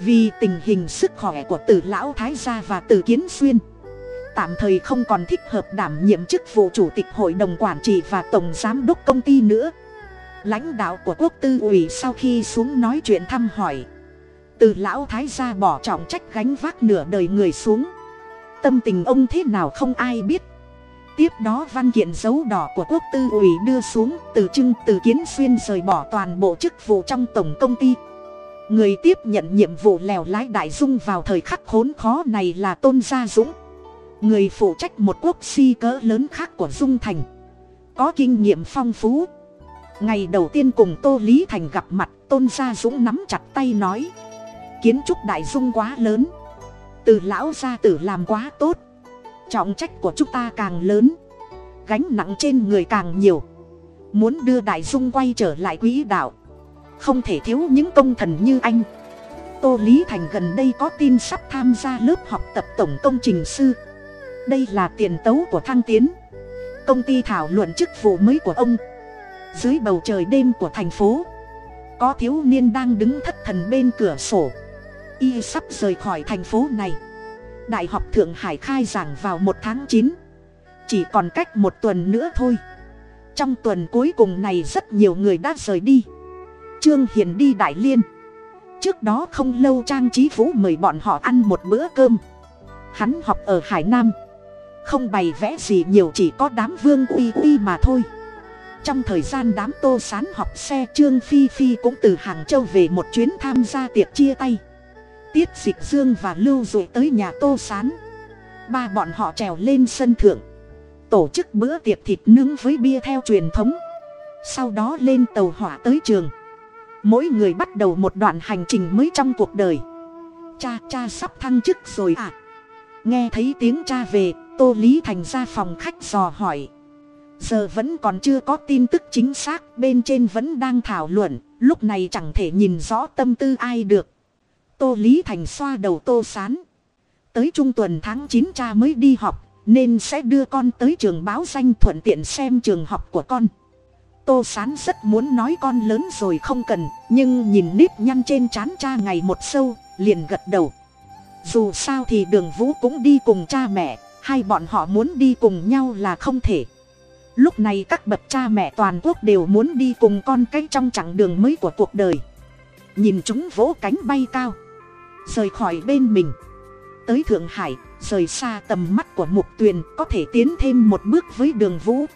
vì tình hình sức khỏe của tử lão thái gia và tử kiến xuyên, tạm thời không còn thích hợp đảm nhiệm chức vụ chủ tịch hội đồng quản trị và tổng giám đốc công ty nữa. Lãnh đạo của quốc tư ủy sau khi xuống nói chuyện thăm hỏi từ lão thái gia bỏ trọng trách gánh vác nửa đời người xuống. Tâm tình ông thế nào không ai biết. Tiếp đó văn kiện dấu đỏ của quốc tư ủy đưa xuống, từ trưng, từ kiến xuyên rời bỏ toàn bộ chức vụ trong tổng công ty người tiếp nhận nhiệm vụ lèo lái đại dung vào thời khắc khốn khó này là tôn gia dũng. Người phụ trách một quốc si cỡ lớn khác của dung thành. Có kinh nghiệm phong phú. Ngày đầu tiên cùng tô lý thành gặp mặt, tôn gia dũng nắm chặt tay nói. Kiến trúc đại dung quá lớn. Từ lão gia tử làm quá tốt. Trọng trách của chúng ta càng lớn. Gánh nặng trên người càng nhiều. Muốn đưa đại dung quay trở lại quỹ đạo không thể thiếu những công thần như anh. Tô lý thành gần đây có tin sắp tham gia lớp học tập tổng công trình sư. Đây là tiền tấu của thăng tiến. Công ty thảo luận chức vụ mới của ông. Dưới bầu trời đêm của thành phố, có thiếu niên đang đứng thất thần bên cửa sổ. Y sắp rời khỏi thành phố này. Đại học thượng hải khai giảng vào một tháng chín. Chỉ còn cách một tuần nữa thôi. Trong tuần cuối cùng này rất nhiều người đã rời đi trương hiền đi đại liên. Trước đó không lâu trang trí vũ mời bọn họ ăn một bữa cơm. Hắn học ở hải nam. Không bày vẽ gì nhiều, chỉ có đám vương uy uy mà thôi. Trong thời gian đám tô sán học xe, trương phi phi cũng từ hàng châu về một chuyến tham gia tiệc chia tay. Tiết dịch dương và lưu dụ tới nhà tô sán. Ba bọn họ trèo lên sân thượng, tổ chức bữa tiệc thịt nướng với bia theo truyền thống. Sau đó lên tàu hỏa tới trường mỗi người bắt đầu một đoạn hành trình mới trong cuộc đời. Cha cha sắp thăng chức rồi à? Nghe thấy tiếng cha về, tô lý thành ra phòng khách dò hỏi. Giờ vẫn còn chưa có tin tức chính xác, bên trên vẫn đang thảo luận, lúc này chẳng thể nhìn rõ tâm tư ai được. Tô lý thành xoa đầu tô sán. Tới trung tuần tháng chín cha mới đi học, nên sẽ đưa con tới trường báo danh thuận tiện xem trường học của con tô sán rất muốn nói con lớn rồi không cần, nhưng nhìn nếp nhăn trên trán cha ngày một sâu, liền gật đầu. Dù sao thì đường vũ cũng đi cùng cha mẹ, hai bọn họ muốn đi cùng nhau là không thể. Lúc này các bậc cha mẹ toàn quốc đều muốn đi cùng con cái trong chặng đường mới của cuộc đời. Nhìn chúng vỗ cánh bay cao, rời khỏi bên mình. Tới thượng hải, rời xa tầm mắt của mục tuyền có thể tiến thêm một bước với đường vũ.